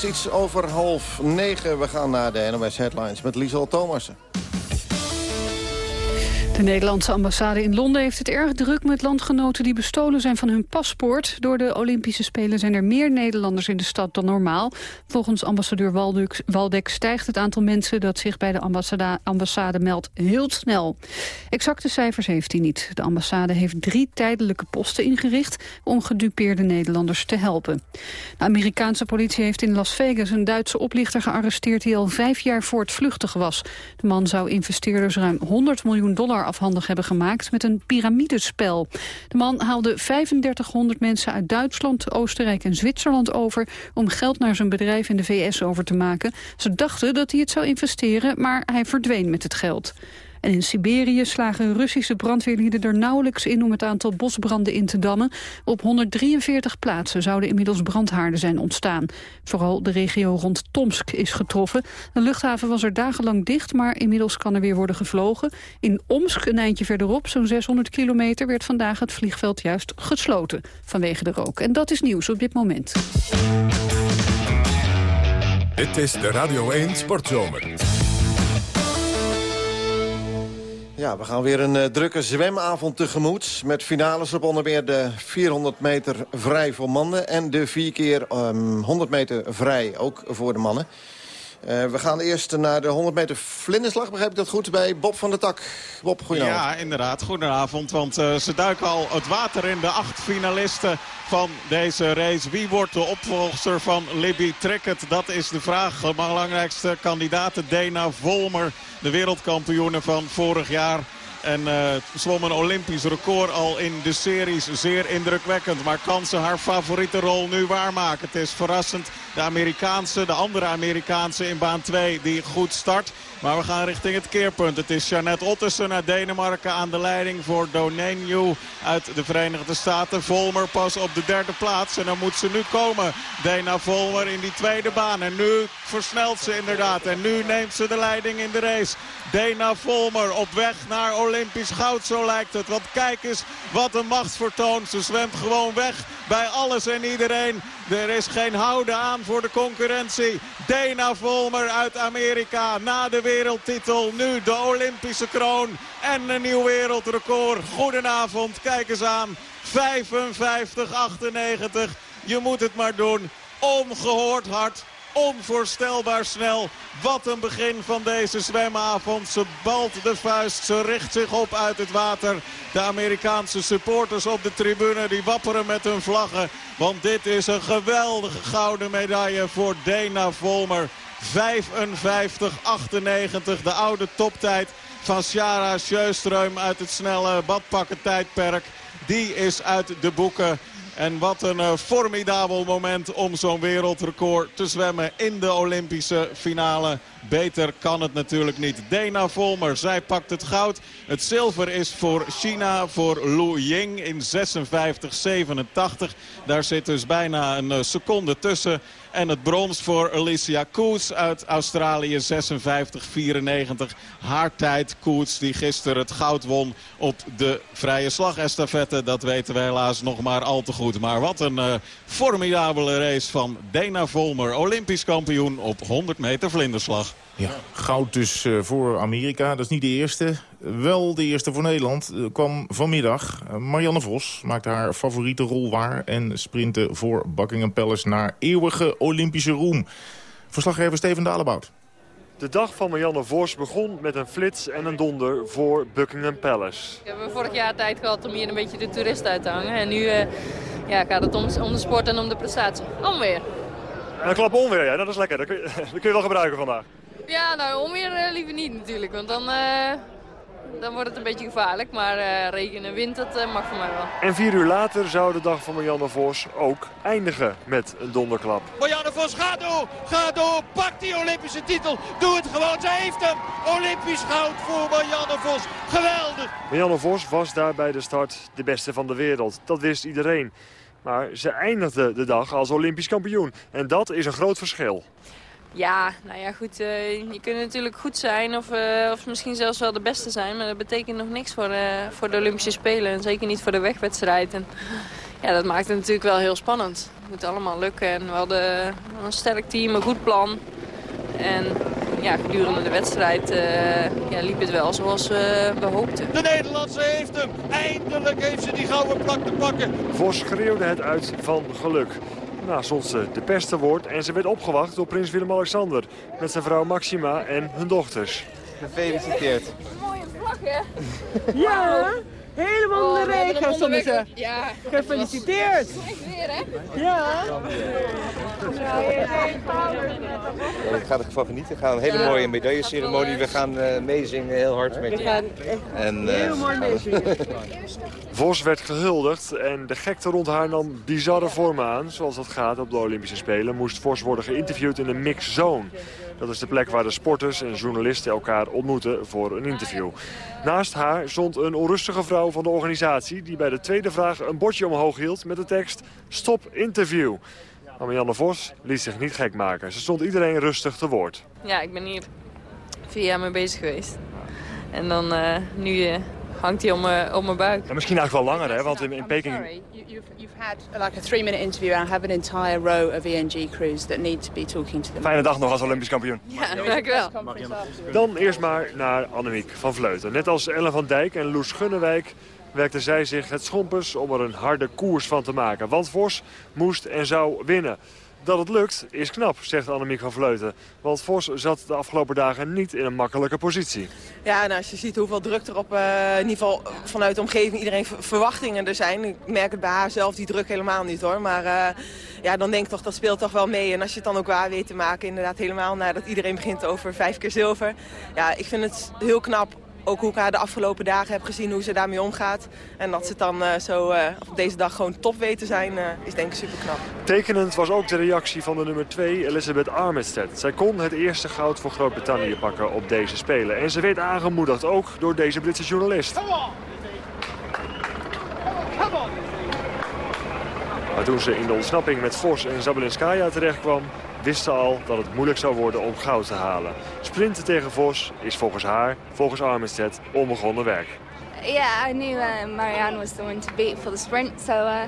[SPEAKER 22] Is
[SPEAKER 2] iets over half negen. We gaan naar de NOS Headlines met Liesel Thomassen.
[SPEAKER 4] De Nederlandse ambassade in Londen heeft het erg druk met landgenoten die bestolen zijn van hun paspoort. Door de Olympische Spelen zijn er meer Nederlanders in de stad dan normaal. Volgens ambassadeur Waldek, stijgt het aantal mensen dat zich bij de ambassade, ambassade meldt heel snel. Exacte cijfers heeft hij niet. De ambassade heeft drie tijdelijke posten ingericht om gedupeerde Nederlanders te helpen. De Amerikaanse politie heeft in Las Vegas een Duitse oplichter gearresteerd die al vijf jaar voortvluchtig was. De man zou investeerders ruim 100 miljoen dollar afhandig hebben gemaakt met een piramidespel. De man haalde 3500 mensen uit Duitsland, Oostenrijk en Zwitserland over om geld naar zijn bedrijf in de VS over te maken. Ze dachten dat hij het zou investeren, maar hij verdween met het geld. En in Siberië slagen Russische brandweerlieden er nauwelijks in om het aantal bosbranden in te dammen. Op 143 plaatsen zouden inmiddels brandhaarden zijn ontstaan. Vooral de regio rond Tomsk is getroffen. De luchthaven was er dagenlang dicht, maar inmiddels kan er weer worden gevlogen. In Omsk, een eindje verderop, zo'n 600 kilometer, werd vandaag het vliegveld juist gesloten vanwege de rook. En dat is nieuws op dit moment.
[SPEAKER 1] Dit is de Radio 1 Sportzomer.
[SPEAKER 2] Ja, we gaan weer een eh, drukke zwemavond tegemoet. Met finales op onder meer de 400 meter vrij voor mannen... en de 4 keer ehm, 100 meter vrij, ook voor de mannen. Eh, we gaan eerst naar de 100 meter vlinderslag, begrijp ik dat goed, bij Bob van der Tak. Bob, goedenavond.
[SPEAKER 23] Ja, inderdaad. Goedenavond. Want eh, ze duiken al het water in. De acht finalisten van deze race. Wie wordt de opvolger van Libby Trickett? Dat is de vraag. De belangrijkste kandidaat, Dana Volmer. De wereldkampioene van vorig jaar. En uh, zwom een Olympisch record al in de series. Zeer indrukwekkend. Maar kan ze haar favoriete rol nu waarmaken? Het is verrassend. De Amerikaanse, de andere Amerikaanse in baan 2 die goed start. Maar we gaan richting het keerpunt. Het is Jeanette Ottersen uit Denemarken aan de leiding voor Donenju uit de Verenigde Staten. Volmer pas op de derde plaats. En dan moet ze nu komen. Dena Volmer in die tweede baan. En nu versnelt ze inderdaad. En nu neemt ze de leiding in de race. Dena Volmer op weg naar Olympisch goud, zo lijkt het. Want kijk eens wat een machtsvertoon. Ze zwemt gewoon weg bij alles en iedereen. Er is geen houden aan voor de concurrentie. Dana Volmer uit Amerika na de wereldtitel. Nu de Olympische kroon en een nieuw wereldrecord. Goedenavond, kijk eens aan. 55-98. Je moet het maar doen. Ongehoord hard. Onvoorstelbaar snel. Wat een begin van deze zwemavond. Ze balt de vuist. Ze richt zich op uit het water. De Amerikaanse supporters op de tribune die wapperen met hun vlaggen. Want dit is een geweldige gouden medaille voor Dana Volmer. 55-98, de oude toptijd van Sjara Sjöström uit het snelle badpakken tijdperk. Die is uit de boeken. En wat een eh, formidabel moment om zo'n wereldrecord te zwemmen in de Olympische finale. Beter kan het natuurlijk niet. Dana Volmer, zij pakt het goud. Het zilver is voor China, voor Lu Ying in 56-87. Daar zit dus bijna een eh, seconde tussen. En het brons voor Alicia Koets uit Australië 56-94. Haar tijd Koets die gisteren het goud won op de vrije slagestafette. Dat weten we helaas nog maar al te goed. Maar wat een uh, formidabele race van Dana Volmer. Olympisch kampioen op 100 meter vlinderslag.
[SPEAKER 3] Ja, goud dus eh, voor Amerika. Dat is niet de eerste. Wel de eerste voor Nederland eh, kwam vanmiddag. Eh, Marianne Vos maakte haar favoriete rol waar... en sprintte voor Buckingham Palace naar eeuwige Olympische roem. Verslaggever Steven Dalebout.
[SPEAKER 24] De dag van Marianne Vos begon met een flits en een donder voor Buckingham Palace.
[SPEAKER 25] We hebben vorig jaar tijd gehad om hier een beetje de toerist uit te hangen. En nu eh, ja, gaat het om, om de sport en om de prestatie. Onweer.
[SPEAKER 24] En een klap onweer, ja, dat is lekker. Dat kun je, (laughs) dat kun je wel gebruiken vandaag.
[SPEAKER 25] Ja, nou onweer eh, liever niet natuurlijk. Want dan, eh, dan wordt het een beetje gevaarlijk. Maar eh, regen en wind, dat mag voor mij wel.
[SPEAKER 24] En vier uur later zou de dag van Marianne Vos ook eindigen met een donderklap.
[SPEAKER 18] Marianne Vos, ga door, ga door, pak die Olympische titel. Doe het gewoon, ze heeft hem. Olympisch goud voor Marianne Vos. Geweldig.
[SPEAKER 24] Marianne Vos was daar bij de start de beste van de wereld. Dat wist iedereen. Maar ze eindigde de dag als Olympisch kampioen. En dat is een groot verschil.
[SPEAKER 25] Ja, nou ja goed, eh, je kunt natuurlijk goed zijn of, eh, of misschien zelfs wel de beste zijn. Maar dat betekent nog niks voor, eh, voor de Olympische Spelen en zeker niet voor de wegwedstrijd. En, ja, dat maakt het natuurlijk wel heel spannend. Het moet allemaal lukken en we hadden een sterk team, een goed plan. En ja, gedurende de wedstrijd eh, ja, liep het wel zoals we, we hoopten.
[SPEAKER 18] De Nederlandse heeft hem. Eindelijk heeft ze die gouden plak te pakken.
[SPEAKER 24] Vos schreeuwde het uit van geluk. Nou, stond ze de pers te woord en ze werd opgewacht door prins Willem-Alexander... met zijn vrouw Maxima en hun dochters.
[SPEAKER 26] Gefeliciteerd.
[SPEAKER 25] Mooie vlag, hè?
[SPEAKER 27] Ja, helemaal
[SPEAKER 25] Oh,
[SPEAKER 27] de regen stonden ze.
[SPEAKER 25] onderweg- Ja.
[SPEAKER 27] Gefeliciteerd.
[SPEAKER 25] Weer, hè?
[SPEAKER 27] Ja.
[SPEAKER 26] Ik ga ervan genieten. We gaan een hele
[SPEAKER 27] Ja.
[SPEAKER 26] mooie medailleceremonie. We gaan eh, meezingen heel hard met
[SPEAKER 27] We
[SPEAKER 26] je.
[SPEAKER 27] gaan echt
[SPEAKER 26] En, eh,
[SPEAKER 27] heel mooi meezingen. (laughs)
[SPEAKER 24] Vos werd gehuldigd en de gekte rond haar nam bizarre vormen aan. Zoals dat gaat op de Olympische Spelen moest Vos worden geïnterviewd in de mix zone. Dat is de plek waar de sporters en journalisten elkaar ontmoeten voor een interview. Naast haar stond een onrustige vrouw van de organisatie... die bij de tweede vraag een bordje omhoog hield met de tekst... Stop interview. Marianne Vos liet zich niet gek maken. Ze stond iedereen rustig te woord.
[SPEAKER 25] Ja, ik ben hier vier jaar mee bezig geweest. En dan eh, nu eh, hangt hij om, mijn- om mijn buik.
[SPEAKER 24] En misschien eigenlijk wel langer, hè? Want in, in Peking...
[SPEAKER 28] Sorry, you, you've, you've had like a three-minute interview and I have an entire row of ENG crews that need to be talking to them.
[SPEAKER 24] Fijne dag nog als Olympisch kampioen.
[SPEAKER 25] Ja, (laughs) dankjewel.
[SPEAKER 24] Dan eerst maar naar Annemiek van Vleuten. Net als Ellen van Dijk en Loes Gunnewijk werkte zij zich het schompers om er een harde koers van te maken. Want Vos moest en zou winnen. Dat het lukt is knap, zegt Annemiek van Vleuten. Want Vos zat de afgelopen dagen niet in een makkelijke positie.
[SPEAKER 28] Ja, en als je ziet hoeveel druk er op, eh, in ieder geval vanuit de omgeving iedereen ver- verwachtingen er zijn. Ik merk het bij haar zelf, die druk helemaal niet hoor. Maar eh, ja, dan denk ik toch, dat speelt toch wel mee. En als je het dan ook waar weet te maken, inderdaad helemaal nadat iedereen begint over vijf keer zilver. Ja, ik vind het heel knap. Ook hoe ik haar de afgelopen dagen heb gezien, hoe ze daarmee omgaat. En dat ze het dan eh, zo eh, op deze dag gewoon top weet te zijn, eh, is denk ik super knap.
[SPEAKER 24] Tekenend was ook de reactie van de nummer 2, Elizabeth Armistead. Zij kon het eerste goud voor Groot-Brittannië pakken op deze Spelen. En ze werd aangemoedigd ook door deze Britse journalist. Maar toen ze in de ontsnapping met Vos en Zabelinskaya terechtkwam... wist ze al dat het moeilijk zou worden om goud te halen. Sprinten tegen Vos is volgens haar, volgens Armistead, onbegonnen werk.
[SPEAKER 29] Yeah, I knew uh, Marianne was the one to beat for the sprint, so uh,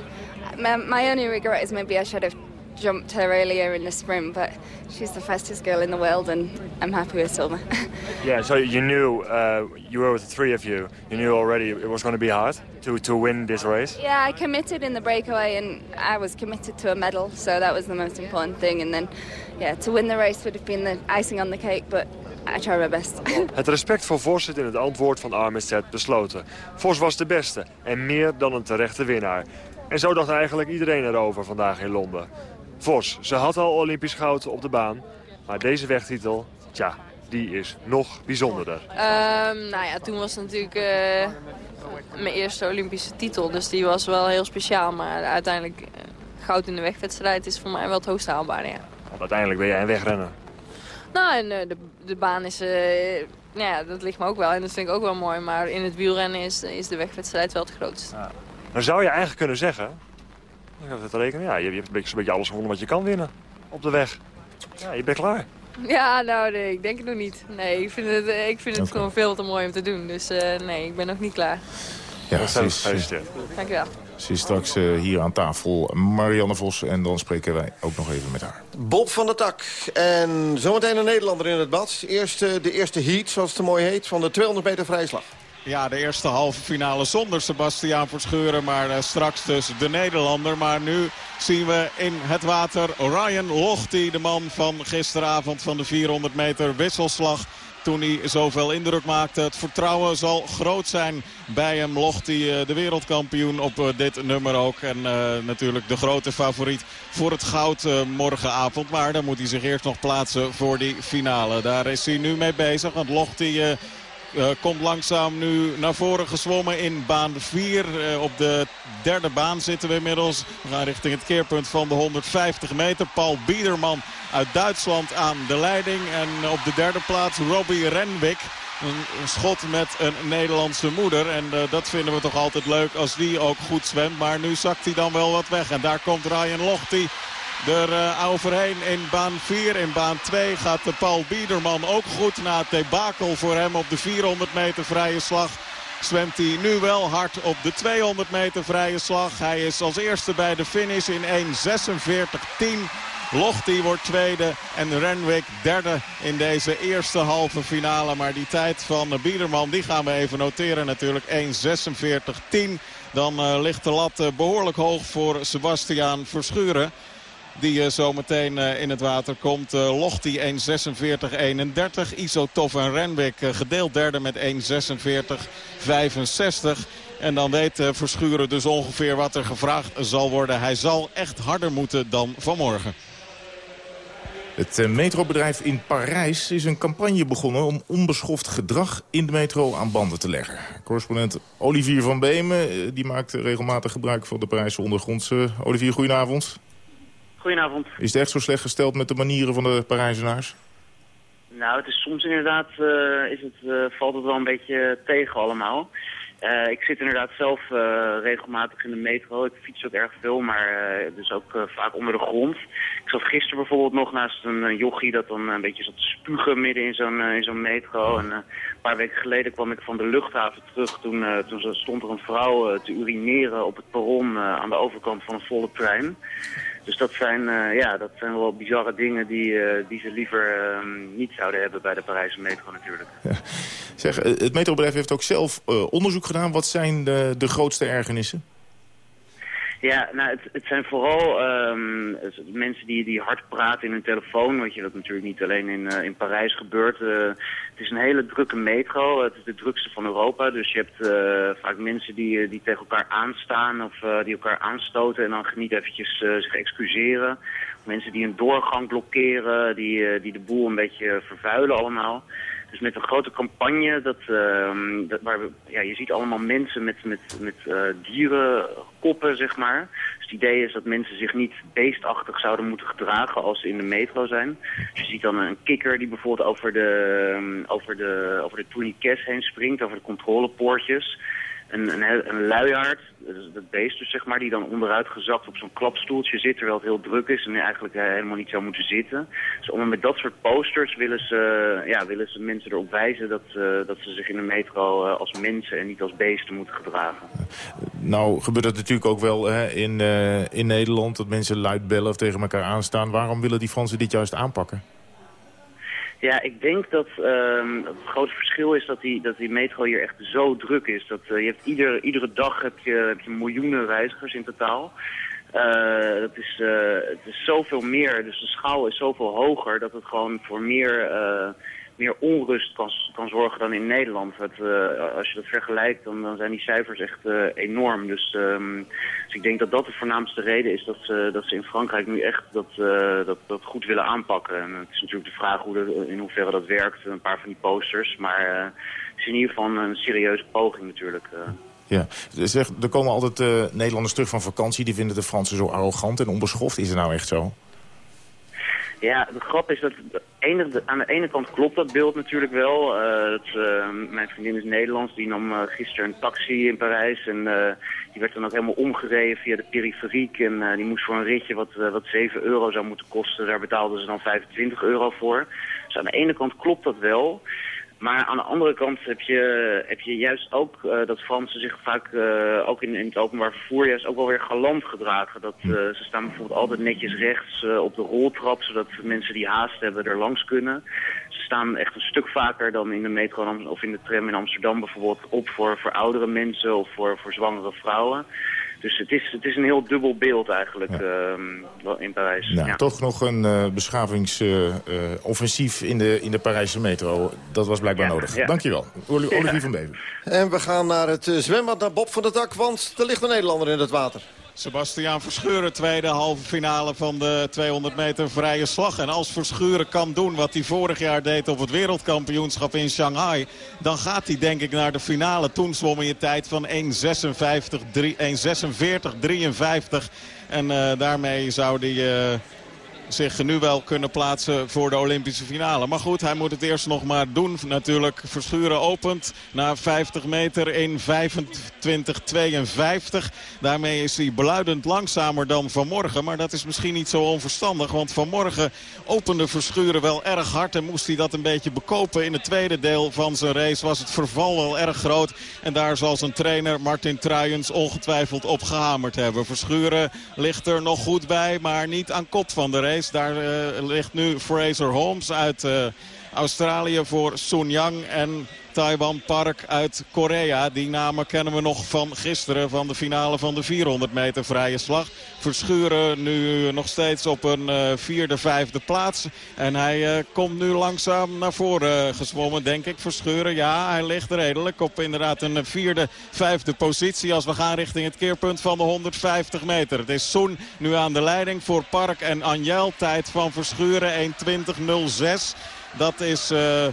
[SPEAKER 29] my only regret is maybe I should have jumped her earlier in the sprint, but she's the fastest girl in the world and I'm happy with silver. (laughs)
[SPEAKER 24] Yeah, so you knew, uh, you were with the three of you, you knew already it was going to be hard to, to win this race?
[SPEAKER 29] yeah, I committed in the breakaway and I was committed to a medal, so that was the most important thing. And then, yeah, to win the race would have been the icing on the cake, but I tried my best. (laughs)
[SPEAKER 24] Het respect voor Vos zit in het antwoord van Armistead besloten. Vos was de beste en meer dan een terechte winnaar. En zo dacht eigenlijk iedereen erover vandaag in Londen. Vos, ze had al Olympisch goud op de baan. Maar deze wegtitel, tja, die is nog bijzonderder.
[SPEAKER 25] Ehm, nou ja, toen was het natuurlijk eh, mijn eerste Olympische titel. Dus die was wel heel speciaal. Maar uiteindelijk eh, goud in de wegwedstrijd is voor mij wel het hoogst haalbare. Ja.
[SPEAKER 24] Want uiteindelijk ben jij een wegrenner.
[SPEAKER 25] Nou, en eh, de, de baan is... nou ja, dat ligt me ook wel en dat vind ik ook wel mooi. Maar in het wielrennen is, is de wegwedstrijd wel het grootst.
[SPEAKER 24] Dan zou je eigenlijk kunnen zeggen... Ik heb het rekenen, ja, je hebt een beetje, zo'n beetje alles gewonnen wat je kan winnen op de weg. Ja, je bent klaar.
[SPEAKER 25] Ja, nou nee, ik denk het nog niet. Nee, ik vind het, eh, ik vind het gewoon veel te mooi om te doen. Dus eh, nee, ik ben nog niet klaar.
[SPEAKER 3] Ja, ze is,
[SPEAKER 25] Dankjewel.
[SPEAKER 3] ze is straks eh, hier aan tafel Marianne Vos. En dan spreken wij ook nog even met haar.
[SPEAKER 2] Bob van der Tak. En zometeen een Nederlander in het bad. Eerst eh, de eerste heat, zoals het mooi heet, van de 200 meter vrijslag.
[SPEAKER 23] Ja, de eerste halve finale zonder Sebastiaan Verscheuren. Maar eh, straks dus de Nederlander. Maar nu zien we in het water Ryan Lochte, de man van gisteravond van de 400 meter wisselslag. Toen hij zoveel indruk maakte. Het vertrouwen zal groot zijn bij hem. Lochte, eh, de wereldkampioen op eh, dit nummer ook. En natuurlijk de grote favoriet voor het goud morgenavond. Maar dan moet hij zich eerst nog plaatsen voor die finale. Daar is hij nu mee bezig. Want Lochte... eh, eh, komt langzaam nu naar voren gezwommen in baan 4. Eh, op de derde baan zitten we inmiddels. We gaan richting het keerpunt van de 150 meter. Paul Biederman uit Duitsland aan de leiding. En op de derde plaats Robbie Renwick. Een schot met een Nederlandse moeder. En eh, dat vinden we toch altijd leuk als die ook goed zwemt. Maar nu zakt hij dan wel wat weg. En daar komt Ryan Lochte er uh, overheen in baan 4. In baan 2 gaat de Paul Biederman ook goed na het debakel voor hem op de 400 meter vrije slag. Zwemt hij nu wel hard op de 200 meter vrije slag. Hij is als eerste bij de finish in 1.46.10. Lochte wordt tweede en Renwick derde in deze eerste halve finale. Maar die tijd van Biederman die gaan we even noteren natuurlijk. 1.46.10. Dan uh, ligt de lat uh, behoorlijk hoog voor Sebastiaan Verschuren. Die uh, zometeen uh, in het water komt. Locht die 1.46.31. Isotov en Renwick gedeeld derde met 1.46.65. En dan weet Verschuren dus ongeveer wat er gevraagd zal worden. Hij zal echt harder moeten dan vanmorgen.
[SPEAKER 3] Het metrobedrijf in Parijs is een campagne begonnen om onbeschoft gedrag in de metro aan banden te leggen. Correspondent Olivier van Beemen die maakt regelmatig gebruik van de Parijse ondergrondse. Olivier, goedenavond.
[SPEAKER 30] Goedenavond.
[SPEAKER 3] Is het echt zo slecht gesteld met de manieren van de Parijzenaars?
[SPEAKER 30] Nou, het is soms inderdaad, uh, is het, valt het wel een beetje tegen allemaal. Uh, ik zit inderdaad zelf regelmatig in de metro. Ik fiets ook erg veel, maar dus ook vaak onder de grond. Ik zat gisteren bijvoorbeeld nog naast een jochie dat dan een beetje zat te spugen midden in zo'n in zo'n metro. En een paar weken geleden kwam ik van de luchthaven terug. Toen, toen stond er een vrouw te urineren op het perron aan de overkant van een volle trein. Dus dat zijn, uh, ja, dat zijn wel bizarre dingen die, uh, die ze liever uh, niet zouden hebben bij de Parijse metro natuurlijk.
[SPEAKER 3] Ja. Zeg, het metrobedrijf heeft ook zelf onderzoek gedaan. Wat zijn de, de grootste ergernissen?
[SPEAKER 30] Ja, nou, het, het zijn vooral um, mensen die, die hard praten in hun telefoon. Want je dat natuurlijk niet alleen in, uh, in Parijs gebeurt. Uh, het is een hele drukke metro. Het is de drukste van Europa. Dus je hebt uh, vaak mensen die, die tegen elkaar aanstaan of die elkaar aanstoten en dan niet eventjes zich excuseren. Mensen die een doorgang blokkeren, die, die de boel een beetje vervuilen allemaal. Dus met een grote campagne, dat, uh, dat, waar we, ja, je ziet allemaal mensen met, met, met uh, dierenkoppen, zeg maar. Dus het idee is dat mensen zich niet beestachtig zouden moeten gedragen als ze in de metro zijn. Dus je ziet dan een kikker die bijvoorbeeld over de, um, over de, over de tourniquets heen springt, over de controlepoortjes. Een, een, luiaard, dat beest dus zeg maar, die dan onderuit gezakt op zo'n klapstoeltje zit terwijl het heel druk is en eigenlijk helemaal niet zou moeten zitten. Dus allemaal met dat soort posters willen ze, ja, willen ze mensen erop wijzen dat, uh, dat ze zich in de metro uh, als mensen en niet als beesten moeten gedragen.
[SPEAKER 3] Nou gebeurt het natuurlijk ook wel hè, in, in Nederland dat mensen luid bellen of tegen elkaar aanstaan. Waarom willen die Fransen dit juist aanpakken?
[SPEAKER 30] Ja, ik denk dat um, het grote verschil is dat die, dat die metro hier echt zo druk is. Dat, uh, je hebt ieder, iedere dag heb je, heb je miljoenen reizigers in totaal. Dat is, uh, het is zoveel meer, dus de schaal is zoveel hoger dat het gewoon voor meer, meer onrust kan, kan zorgen dan in Nederland. Het, eh, als je dat vergelijkt, dan, zijn die cijfers echt eh, enorm. Dus, ehm, dus ik denk dat dat de voornaamste reden is dat ze, dat ze in Frankrijk nu echt dat, eh, dat, dat goed willen aanpakken. En het is natuurlijk de vraag hoe in hoeverre dat werkt, een paar van die posters. Maar het is in ieder geval een serieuze poging natuurlijk.
[SPEAKER 3] Ja, zeg, er komen altijd Nederlanders terug van vakantie. Die vinden de Fransen zo arrogant en onbeschoft. Is het nou echt zo?
[SPEAKER 30] Ja, de grap is dat aan de ene kant klopt dat beeld natuurlijk wel. Eh, eh, mijn vriendin is Nederlands, die nam eh, gisteren een taxi in Parijs. En die werd dan ook helemaal omgereden via de periferiek. En die moest voor een ritje wat, wat 7 euro zou moeten kosten. Daar betaalden ze dan 25 euro voor. Dus aan de ene kant klopt dat wel. Maar aan de andere kant heb je, heb je juist ook eh, dat Fransen zich vaak, eh, ook in, in het openbaar vervoer, juist ook wel weer galant gedragen. Dat, eh, ze staan bijvoorbeeld altijd netjes rechts op de roltrap, zodat mensen die haast hebben er langs kunnen. Ze staan echt een stuk vaker dan in de metro of in de tram in Amsterdam bijvoorbeeld op voor, voor oudere mensen of voor, voor zwangere vrouwen. Dus het is, het is een heel dubbel beeld eigenlijk ehm, in Parijs.
[SPEAKER 3] Nou,
[SPEAKER 30] ja.
[SPEAKER 3] toch nog een eh beschavingsoffensief in, de, in de Parijse metro. Dat was blijkbaar nodig.
[SPEAKER 2] ja.
[SPEAKER 3] Dankjewel. Oli-
[SPEAKER 2] Ja.
[SPEAKER 3] Olivier van Beven.
[SPEAKER 2] En we gaan naar het eh, zwembad, naar Bob van der Dak, want er ligt een Nederlander in het water.
[SPEAKER 23] Sebastiaan Verschuren, tweede halve finale van de 200 meter vrije slag. En als Verschuren kan doen wat hij vorig jaar deed op het wereldkampioenschap in Shanghai... dan gaat hij denk ik naar de finale. Toen zwom hij een tijd van 1.46, drie- 1.46, 53. En eh, daarmee zou hij... eh, zich nu wel kunnen plaatsen voor de Olympische finale. Maar goed, hij moet het eerst nog maar doen natuurlijk. Verschuren opent na 50 meter in 25-52. Daarmee is hij beluidend langzamer dan vanmorgen. Maar dat is misschien niet zo onverstandig. Want vanmorgen opende Verschuren wel erg hard. En moest hij dat een beetje bekopen. In het tweede deel van zijn race was het verval wel erg groot. En daar zal zijn trainer Martin Truijens ongetwijfeld op gehamerd hebben. Verschuren ligt er nog goed bij, maar niet aan kop van de race. Daar eh, ligt nu Fraser Holmes uit eh, Australië voor Sun Yang en Taiwan Park uit Korea. Die namen kennen we nog van gisteren van de finale van de 400 meter vrije slag. Verschuren nu nog steeds op een eh, vierde, vijfde plaats. En hij eh, komt nu langzaam naar voren gezwommen, denk ik. Verschuren, ja, hij ligt redelijk op inderdaad een vierde, vijfde positie. Als we gaan richting het keerpunt van de 150 meter. Het is Soen nu aan de leiding voor Park en Anjel. Tijd van Verschuren 1.20.06. Dat is... eh,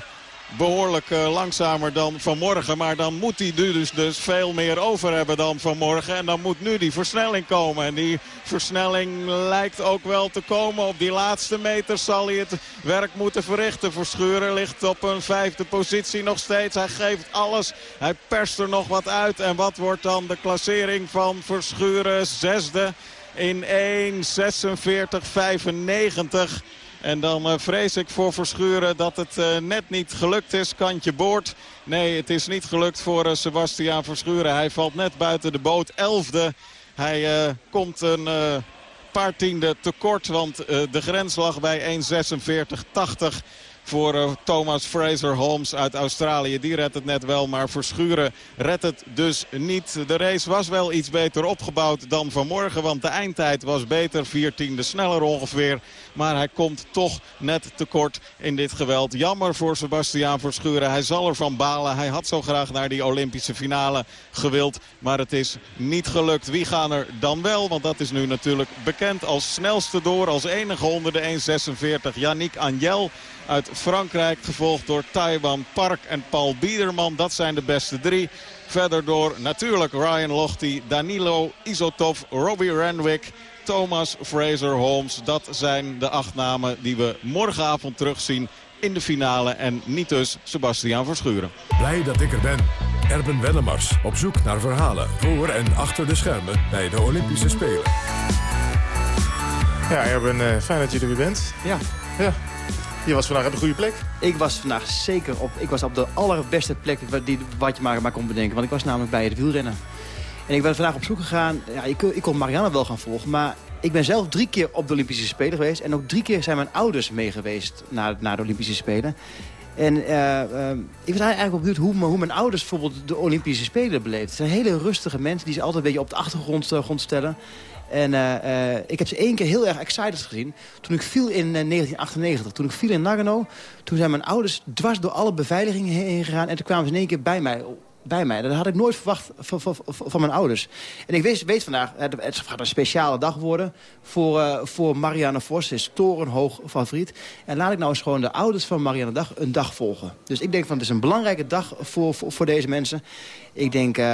[SPEAKER 23] behoorlijk eh, langzamer dan vanmorgen. Maar dan moet hij nu dus, dus veel meer over hebben dan vanmorgen. En dan moet nu die versnelling komen. En die versnelling lijkt ook wel te komen. Op die laatste meter zal hij het werk moeten verrichten. Verschuren ligt op een vijfde positie nog steeds. Hij geeft alles. Hij perst er nog wat uit. En wat wordt dan de klassering van Verschuren? Zesde in 1.46.95. En dan eh, vrees ik voor Verschuren dat het eh, net niet gelukt is. Kantje boord. Nee, het is niet gelukt voor eh, Sebastiaan Verschuren. Hij valt net buiten de boot. Elfde. Hij komt een paar tiende tekort. Want de grens lag bij 1.46.80 voor Thomas Fraser Holmes uit Australië. Die redt het net wel, maar Verschuren redt het dus niet. De race was wel iets beter opgebouwd dan vanmorgen. Want de eindtijd was beter, 14e sneller ongeveer. Maar hij komt toch net tekort in dit geweld. Jammer voor Sebastiaan Verschuren. Hij zal ervan balen. Hij had zo graag naar die Olympische finale gewild. Maar het is niet gelukt. Wie gaan er dan wel? Want dat is nu natuurlijk bekend als snelste door. Als enige onder de 1.46. Yannick Anjel uit Frankrijk. Gevolgd door Taiwan Park en Paul Biederman. Dat zijn de beste drie. Verder door natuurlijk Ryan Lochte, Danilo Isotov, Robbie Renwick... Thomas Fraser Holmes. Dat zijn de acht namen die we morgenavond terugzien in de finale. En niet dus Sebastiaan Verschuren.
[SPEAKER 1] Blij dat ik er ben. Erben Wennemars op zoek naar verhalen voor en achter de schermen bij de Olympische Spelen.
[SPEAKER 3] Ja, Erben, eh, fijn dat je er weer bent.
[SPEAKER 31] Ja.
[SPEAKER 3] ja. Je was vandaag op de goede plek.
[SPEAKER 31] Ik was vandaag zeker op, ik was op de allerbeste plek die, wat je maar, maar kon bedenken. Want ik was namelijk bij het wielrennen. En ik ben vandaag op zoek gegaan. Ja, ik, ik kon Marianne wel gaan volgen. Maar ik ben zelf drie keer op de Olympische Spelen geweest. En ook drie keer zijn mijn ouders mee geweest naar, naar de Olympische Spelen. En eh, eh, ik was eigenlijk wel benieuwd hoe, hoe mijn ouders bijvoorbeeld de Olympische Spelen beleefden. Het zijn hele rustige mensen die ze altijd een beetje op de achtergrond grond stellen. En eh, ik heb ze één keer heel erg excited gezien. Toen ik viel in eh, 1998, toen ik viel in Nagano... toen zijn mijn ouders dwars door alle beveiligingen heen gegaan... en toen kwamen ze in één keer bij mij bij mij. Dat had ik nooit verwacht van, van, van mijn ouders. En ik weet, weet vandaag, het gaat een speciale dag worden voor, eh, voor Marianne Vos. Ze is torenhoog favoriet. En laat ik nou eens gewoon de ouders van Marianne dag een dag volgen. Dus ik denk van het is een belangrijke dag voor, voor, voor deze mensen. Ik denk, eh,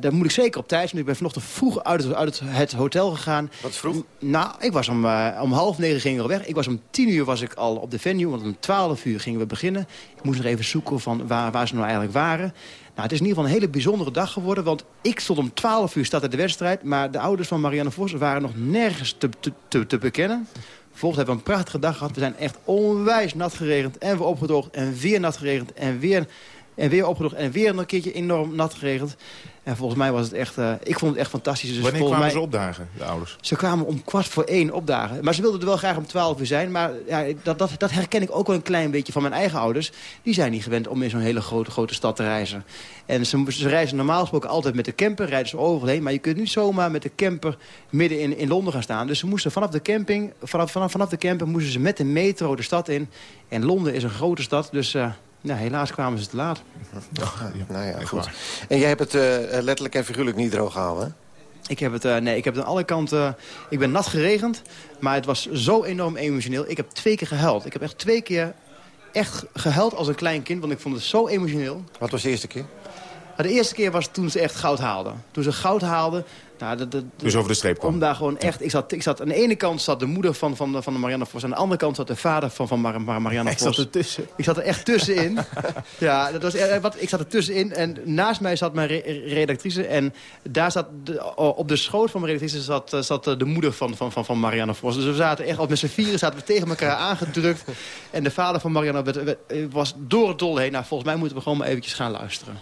[SPEAKER 31] daar moet ik zeker op tijd zijn. Ik ben vanochtend vroeg uit het, uit het hotel gegaan.
[SPEAKER 2] Wat vroeg?
[SPEAKER 31] Nou, ik was om, om half negen ging ik al weg. Ik was om tien uur was ik al op de venue, want om twaalf uur gingen we beginnen. Ik moest nog even zoeken van waar, waar ze nou eigenlijk waren. Nou, het is in ieder geval een hele bijzondere dag geworden. Want ik stond om 12 uur startte de wedstrijd. Maar de ouders van Marianne Vos waren nog nergens te, te, te, bekennen. Vervolgens hebben we een prachtige dag gehad. We zijn echt onwijs nat geregend. En we opgedroogd. En weer nat geregend. En weer, en weer opgedroogd. En weer een keertje enorm nat geregend. En volgens mij was het echt... eh, ik vond het echt fantastisch. Dus
[SPEAKER 3] Wanneer kwamen
[SPEAKER 31] mij,
[SPEAKER 3] ze opdagen, de ouders?
[SPEAKER 31] ze kwamen om kwart voor één opdagen. Maar ze wilden er wel graag om twaalf uur zijn. Maar ja, dat, dat, dat herken ik ook wel een klein beetje van mijn eigen ouders. Die zijn niet gewend om in zo'n hele grote, grote stad te reizen. En ze, ze reizen normaal gesproken altijd met de camper. Rijden ze overal heen. Maar je kunt niet zomaar met de camper midden in, in Londen gaan staan. Dus ze moesten vanaf de camping, vanaf, vanaf, vanaf de camper moesten ze met de metro de stad in. En Londen is een grote stad. Dus eh, ja, helaas kwamen ze te laat.
[SPEAKER 2] Nou ja, goed. En jij hebt het eh, letterlijk en figuurlijk niet droog gehouden, hè?
[SPEAKER 31] Ik heb het, eh, nee, ik heb het aan alle kanten... ik ben nat geregend, maar het was zo enorm emotioneel. Ik heb twee keer gehuild. Ik heb echt twee keer echt gehuild als een klein kind, want ik vond het zo emotioneel.
[SPEAKER 2] Wat was de eerste keer?
[SPEAKER 31] Nou, de eerste keer was toen ze echt goud haalden. Toen ze goud haalden... Nou, dat, dat,
[SPEAKER 3] Dus over de streep kwam.
[SPEAKER 31] Om daar gewoon echt... Ik zat, ik zat, aan de ene kant zat de moeder van, van, van de Marianne Vos. Aan de andere kant zat de vader van, van Mar Mar Marianne
[SPEAKER 2] Ik
[SPEAKER 31] Vos.
[SPEAKER 2] zat ertussen.
[SPEAKER 31] Ik zat er echt tussenin. (laughs) ja, dat was, eh, wat, ik zat er tussenin. En naast mij zat mijn re- redactrice. En daar zat de- op de schoot van mijn redactrice zat, eh, zat eh, de moeder van, van, van, van Marianne Vos. Dus we zaten echt, met z'n vieren zaten we tegen elkaar aangedrukt. (laughs) En de vader van Marianne werd- werd- was door het dol heen. Nou, volgens mij moeten we gewoon maar eventjes gaan luisteren.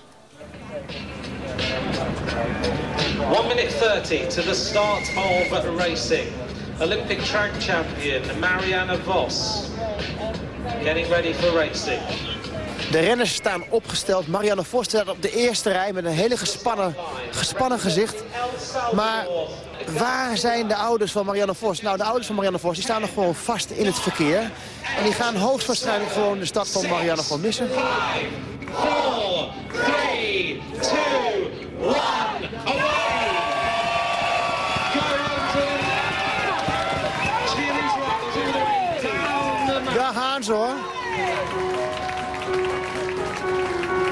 [SPEAKER 32] 1 minute 30 to the start of racing. Olympic track champion Mariana Voss getting ready for racing.
[SPEAKER 31] De renners staan opgesteld. Marianne Vos staat op de eerste rij met een hele gespannen, gespannen gezicht. Maar waar zijn de ouders van Marianne Vos? Nou, de ouders van Marianne Vos die staan nog gewoon vast in het verkeer. En die gaan hoogstwaarschijnlijk gewoon de stad van Marianne Vos missen.
[SPEAKER 32] 4, 3, 2, 1, away!
[SPEAKER 31] Daar gaan ze hoor.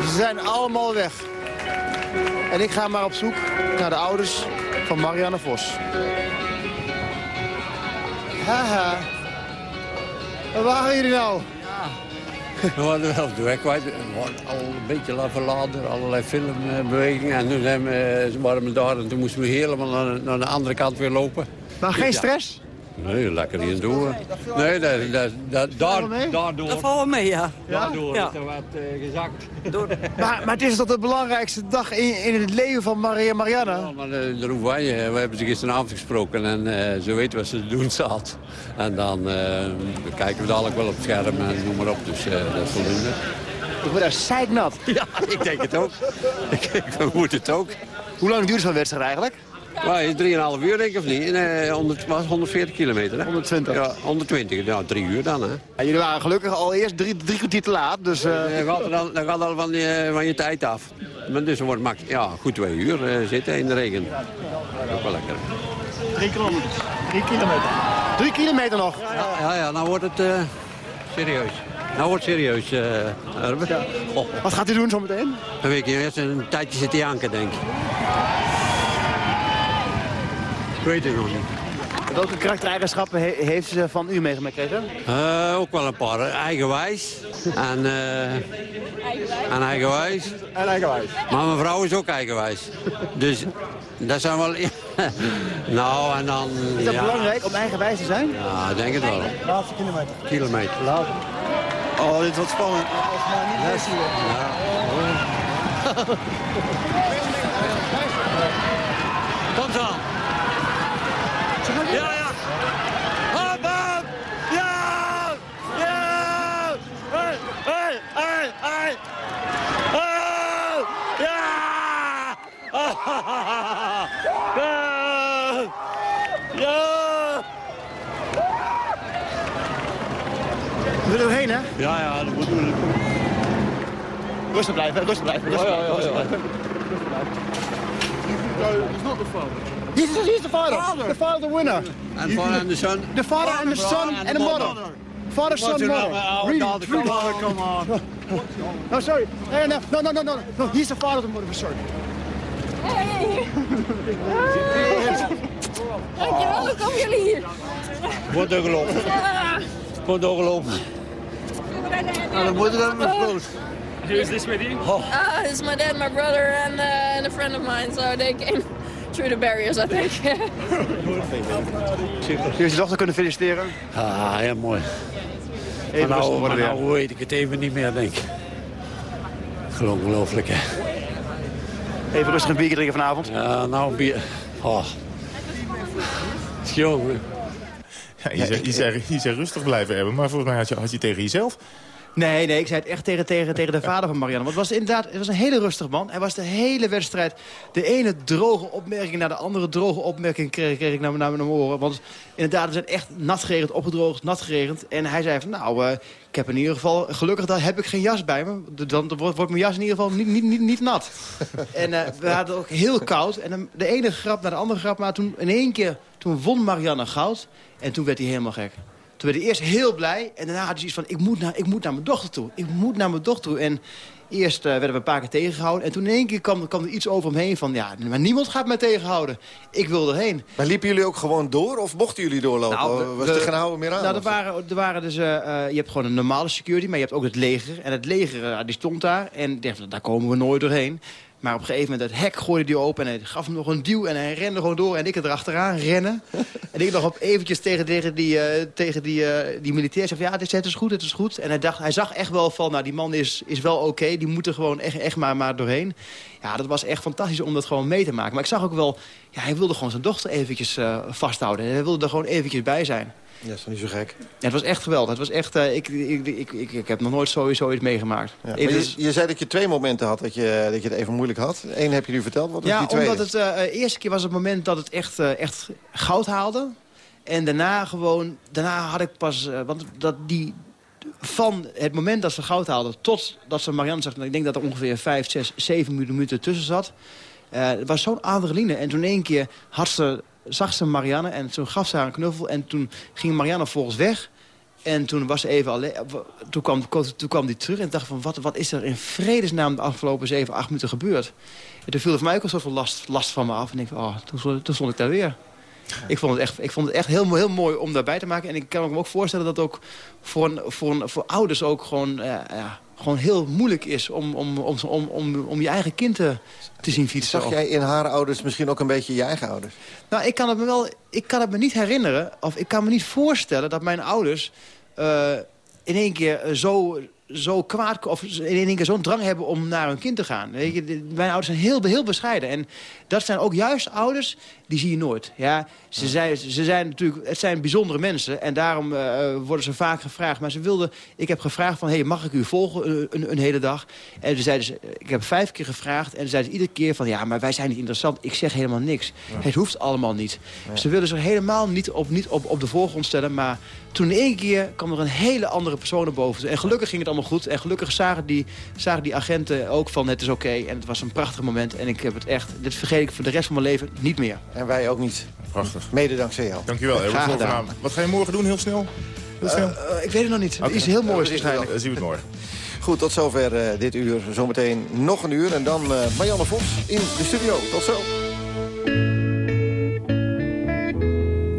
[SPEAKER 31] Ze zijn allemaal weg. En ik ga maar op zoek naar de ouders van Marianne Vos. Haha. Waar waren jullie nou?
[SPEAKER 33] We hadden wel de weg kwijt. Al een beetje verladen, allerlei filmbewegingen. En toen zijn we, ze waren we daar en toen moesten we helemaal naar, naar de andere kant weer lopen.
[SPEAKER 31] Maar geen stress?
[SPEAKER 33] Nee, lekker hier door. Nee, dat, dat, dat, daar, daardoor.
[SPEAKER 34] Dat valt wel mee, ja.
[SPEAKER 33] Daardoor
[SPEAKER 34] Ja.
[SPEAKER 33] is er wat eh, gezakt.
[SPEAKER 31] Maar, maar het is toch de belangrijkste dag in, in het leven van Maria Marianne?
[SPEAKER 33] Ja, maar eh, daar hoeven wij, we hebben ze gisteravond gesproken en eh, ze weten wat ze te doen staat. En dan eh, kijken we dadelijk wel op het scherm en noem maar op. Dus eh, dat is voldoende.
[SPEAKER 31] Ik word daar zeiknat. (laughs)
[SPEAKER 33] Ja, ik denk het ook. ik, ik vermoed het ook.
[SPEAKER 31] Hoe lang duurt zo'n wedstrijd eigenlijk?
[SPEAKER 33] Maar is 3,5 uur denk ik of niet? Nee, 100, was 140 kilometer hè?
[SPEAKER 31] 120.
[SPEAKER 33] Ja, 120. Ja, drie uur dan hè.
[SPEAKER 31] Ja, jullie waren gelukkig al eerst drie, drie kwartier te laat. Dus, eh,
[SPEAKER 33] Dan gaat, er dan, dan gaat al van je, van je tijd af. Maar dus er wordt max, ja, goed twee uur eh, zitten in de regen. Ook wel lekker.
[SPEAKER 31] Drie kilometer. Drie kilometer. Drie kilometer nog.
[SPEAKER 33] Ja, ja, nou wordt het eh, serieus. Nou wordt het serieus, eh. Oh,
[SPEAKER 31] Wat gaat u doen zometeen?
[SPEAKER 33] een weekje, eerst een tijdje zitten janken, denk ik. Weet het nog niet.
[SPEAKER 31] Welke karaktereigenschappen he- heeft ze van u meegekregen?
[SPEAKER 33] Eh, ook wel een paar. Eigenwijs. En, eh en eigenwijs.
[SPEAKER 31] En eigenwijs.
[SPEAKER 33] Maar mijn vrouw is ook eigenwijs. Dus dat zijn wel... (laughs) nou, en dan...
[SPEAKER 31] Is dat
[SPEAKER 33] ja.
[SPEAKER 31] belangrijk om eigenwijs te zijn?
[SPEAKER 33] Ja, ik denk het wel.
[SPEAKER 31] Laatste kilometer.
[SPEAKER 33] Kilometer.
[SPEAKER 31] Oh, dit wordt spannend.
[SPEAKER 33] Kom zo. Ja, ja. Hop, hop. Ja! Ja! Hey, hey, hey!
[SPEAKER 31] Ja! We willen erheen, hè?
[SPEAKER 33] Ja, ja, dat moeten we.
[SPEAKER 31] Rustig blijven, rustig blijven. Rustig
[SPEAKER 33] Ja, ja, ja,
[SPEAKER 31] blijven,
[SPEAKER 33] ja.
[SPEAKER 31] rustig blijven. He's not the father. He's, he's the father. The father, the winner.
[SPEAKER 33] And father and the son.
[SPEAKER 31] The father and the son and the mother. Father, son, mother. Read
[SPEAKER 33] come
[SPEAKER 31] it.
[SPEAKER 33] on, come on.
[SPEAKER 31] No, sorry. No, no, no, no, no, no. He's the father, the mother. Sorry.
[SPEAKER 25] Dankjewel, hoe komen jullie hier?
[SPEAKER 33] Wordt er gelopen. Wordt er gelopen. Nou, dan moet er met vloot.
[SPEAKER 25] Who is this with you? Uh, this is my dad, my brother, and, uh, and a friend of mine. So they came through the barriers, I think. (laughs)
[SPEAKER 31] Jullie je dochter kunnen feliciteren.
[SPEAKER 33] Ah, heel mooi.
[SPEAKER 31] Even
[SPEAKER 33] maar nou, maar nou weet ik het even niet meer, denk ik. Ongelooflijk, hè.
[SPEAKER 31] Even rustig een biertje drinken vanavond.
[SPEAKER 33] Ja, nou, bier. Oh. Jongen.
[SPEAKER 3] Ja, je, zei, je, zei, je zei rustig blijven hebben, maar volgens mij had je, had je tegen jezelf...
[SPEAKER 31] Nee, nee, ik zei het echt tegen, tegen, tegen de (laughs) vader van Marianne. Want het was inderdaad het was een hele rustige man. Hij was de hele wedstrijd de ene droge opmerking naar de andere droge opmerking kreeg, kreeg ik naar, naar mijn oren. Want inderdaad, we zijn echt nat geregend, opgedroogd, nat geregend. En hij zei van, nou, eh, ik heb in ieder geval, gelukkig dat heb ik geen jas bij me. Dan wordt, wordt mijn jas in ieder geval niet, niet, niet, niet nat. (laughs) en eh, we hadden ook heel koud. En de ene grap naar de andere grap. Maar toen in één keer, toen won Marianne goud. En toen werd hij helemaal gek. Toen werd hij eerst heel blij. En daarna had hij zoiets van, ik moet, naar, ik moet naar mijn dochter toe. Ik moet naar mijn dochter toe. En eerst eh, werden we een paar keer tegengehouden. En toen in één keer kwam, kwam er iets over hem heen van... ja, maar niemand gaat mij tegenhouden. Ik wil erheen.
[SPEAKER 2] Maar liepen jullie ook gewoon door of mochten jullie doorlopen?
[SPEAKER 31] Nou,
[SPEAKER 2] was
[SPEAKER 31] we-
[SPEAKER 2] er geen houden meer aan?
[SPEAKER 31] Nou, er waren, er waren dus, eh, eh, je hebt gewoon een normale security, maar je hebt ook het leger. En het leger, die stond daar. En ik dacht, daar komen we nooit doorheen. Maar op een gegeven moment, het hek gooide hij open en hij gaf hem nog een duw. En hij rende gewoon door en ik erachteraan rennen. (laughs) en ik nog op eventjes tegen, tegen, die, eh, tegen die, eh, die militair van, ja, het is, het is goed, het is goed. En hij, dacht, hij zag echt wel van, nou, die man is, is wel oké. die moet er gewoon echt, echt maar, maar doorheen. Ja, dat was echt fantastisch om dat gewoon mee te maken. Maar ik zag ook wel, ja, hij wilde gewoon zijn dochter eventjes eh, vasthouden. Hij wilde er gewoon eventjes bij zijn.
[SPEAKER 2] Ja, dat is niet zo gek.
[SPEAKER 31] Ja, het was echt geweldig. Het was echt, eh, ik, ik, ik, ik, ik heb nog nooit sowieso iets meegemaakt.
[SPEAKER 2] Ja, maar je, je zei dat je twee momenten had dat je, dat je het even moeilijk had. Eén heb je nu verteld, wat was
[SPEAKER 31] ja,
[SPEAKER 2] die tweede?
[SPEAKER 31] omdat het eh, eerste keer was het moment dat het echt, echt goud haalde. En daarna gewoon, daarna had ik pas, want dat die, van het moment dat ze goud haalden tot dat ze Marianne zag, ik denk dat er ongeveer vijf, zes, zeven minuten tussen zat. Het was zo'n adrenaline. En toen één keer had ze, zag ze Marianne en toen gaf ze haar een knuffel. En toen ging Marianne volgens weg. En toen was ze even alleen. Toen kwam, toen kwam die terug en dacht van wat, wat is er in vredesnaam de afgelopen zeven, acht minuten gebeurd? En toen viel er voor mij ook een soort van last, last van me af. En ik, oh, toen, toen stond ik daar weer. Ik vond het echt, ik vond het echt heel, heel mooi om daarbij te maken. En ik kan me ook voorstellen dat ook voor, een, voor, een, voor ouders ook gewoon, eh, ja, gewoon heel moeilijk is om, om, om, om, om, om je eigen kind te, te zien fietsen.
[SPEAKER 2] Zag jij in haar ouders misschien ook een beetje je eigen ouders?
[SPEAKER 31] Nou, ik kan het me wel, ik kan het me niet herinneren, of ik kan me niet voorstellen dat mijn ouders eh, in één keer eh, zo, zo kwaad, of in één keer zo'n drang hebben om naar hun kind te gaan. Weet je, mijn ouders zijn heel, heel bescheiden. En dat zijn ook juist ouders, die zie je nooit. Ja, ze, zijn, ze zijn natuurlijk, het zijn bijzondere mensen en daarom eh, worden ze vaak gevraagd. Maar ze wilden, ik heb gevraagd van, hey, mag ik u volgen eh, een, een hele dag? En toen zeiden ze, ik heb vijf keer gevraagd en ze zeiden ze iedere keer van, ja, maar wij zijn niet interessant. Ik zeg helemaal niks. Het hoeft allemaal niet. Ze willen zich helemaal niet, op, niet op, op de voorgrond stellen, maar toen in één keer kwam er een hele andere persoon naar boven. En gelukkig ging het allemaal goed. En gelukkig zagen die, zagen die agenten ook van het is oké. En het was een prachtig moment. En ik heb het echt, dit vergeet ik voor de rest van mijn leven niet meer.
[SPEAKER 2] En wij ook niet.
[SPEAKER 3] Prachtig.
[SPEAKER 2] Mede dankzij jou.
[SPEAKER 3] Dankjewel,
[SPEAKER 31] Graag gedaan.
[SPEAKER 3] Wat ga je morgen doen, heel snel? Heel snel?
[SPEAKER 31] Eh, eh, ik weet het nog niet.
[SPEAKER 3] Oké.
[SPEAKER 31] Iets heel moois
[SPEAKER 3] Ja,
[SPEAKER 31] waarschijnlijk.
[SPEAKER 3] Dan zien we het morgen.
[SPEAKER 2] Goed, tot zover eh, dit uur. Zometeen nog een uur. En dan eh Marianne Vos in de studio. Tot zo.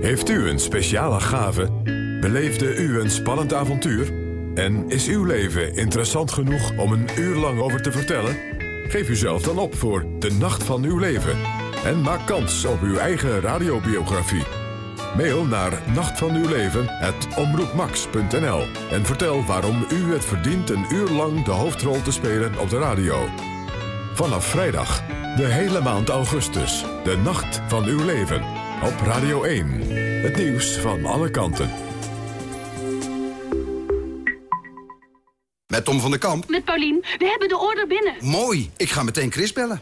[SPEAKER 1] Heeft u een speciale gave? Beleefde u een spannend avontuur? En is uw leven interessant genoeg om een uur lang over te vertellen? Geef uzelf dan op voor De Nacht van Uw Leven. En maak kans op uw eigen radiobiografie. Mail naar nachtvanuwleven.omroepmax.nl En vertel waarom u het verdient een uur lang de hoofdrol te spelen op de radio. Vanaf vrijdag, de hele maand augustus. De nacht van uw leven. Op Radio 1. Het nieuws van alle kanten.
[SPEAKER 34] Met Tom van der Kamp.
[SPEAKER 35] Met Paulien. We hebben de order binnen.
[SPEAKER 34] Mooi, ik ga meteen Chris bellen.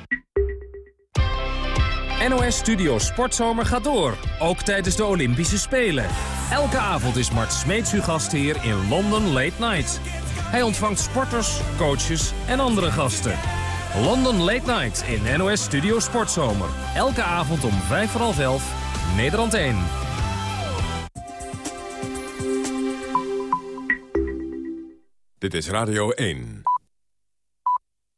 [SPEAKER 36] NOS Studio Sportzomer gaat door, ook tijdens de Olympische Spelen. Elke avond is Mart Smeets uw gastheer in London Late Night. Hij ontvangt sporters, coaches en andere gasten. London Late Night in NOS Studio Sportzomer. Elke avond om vijf voor half elf, Nederland 1.
[SPEAKER 1] Dit is Radio 1.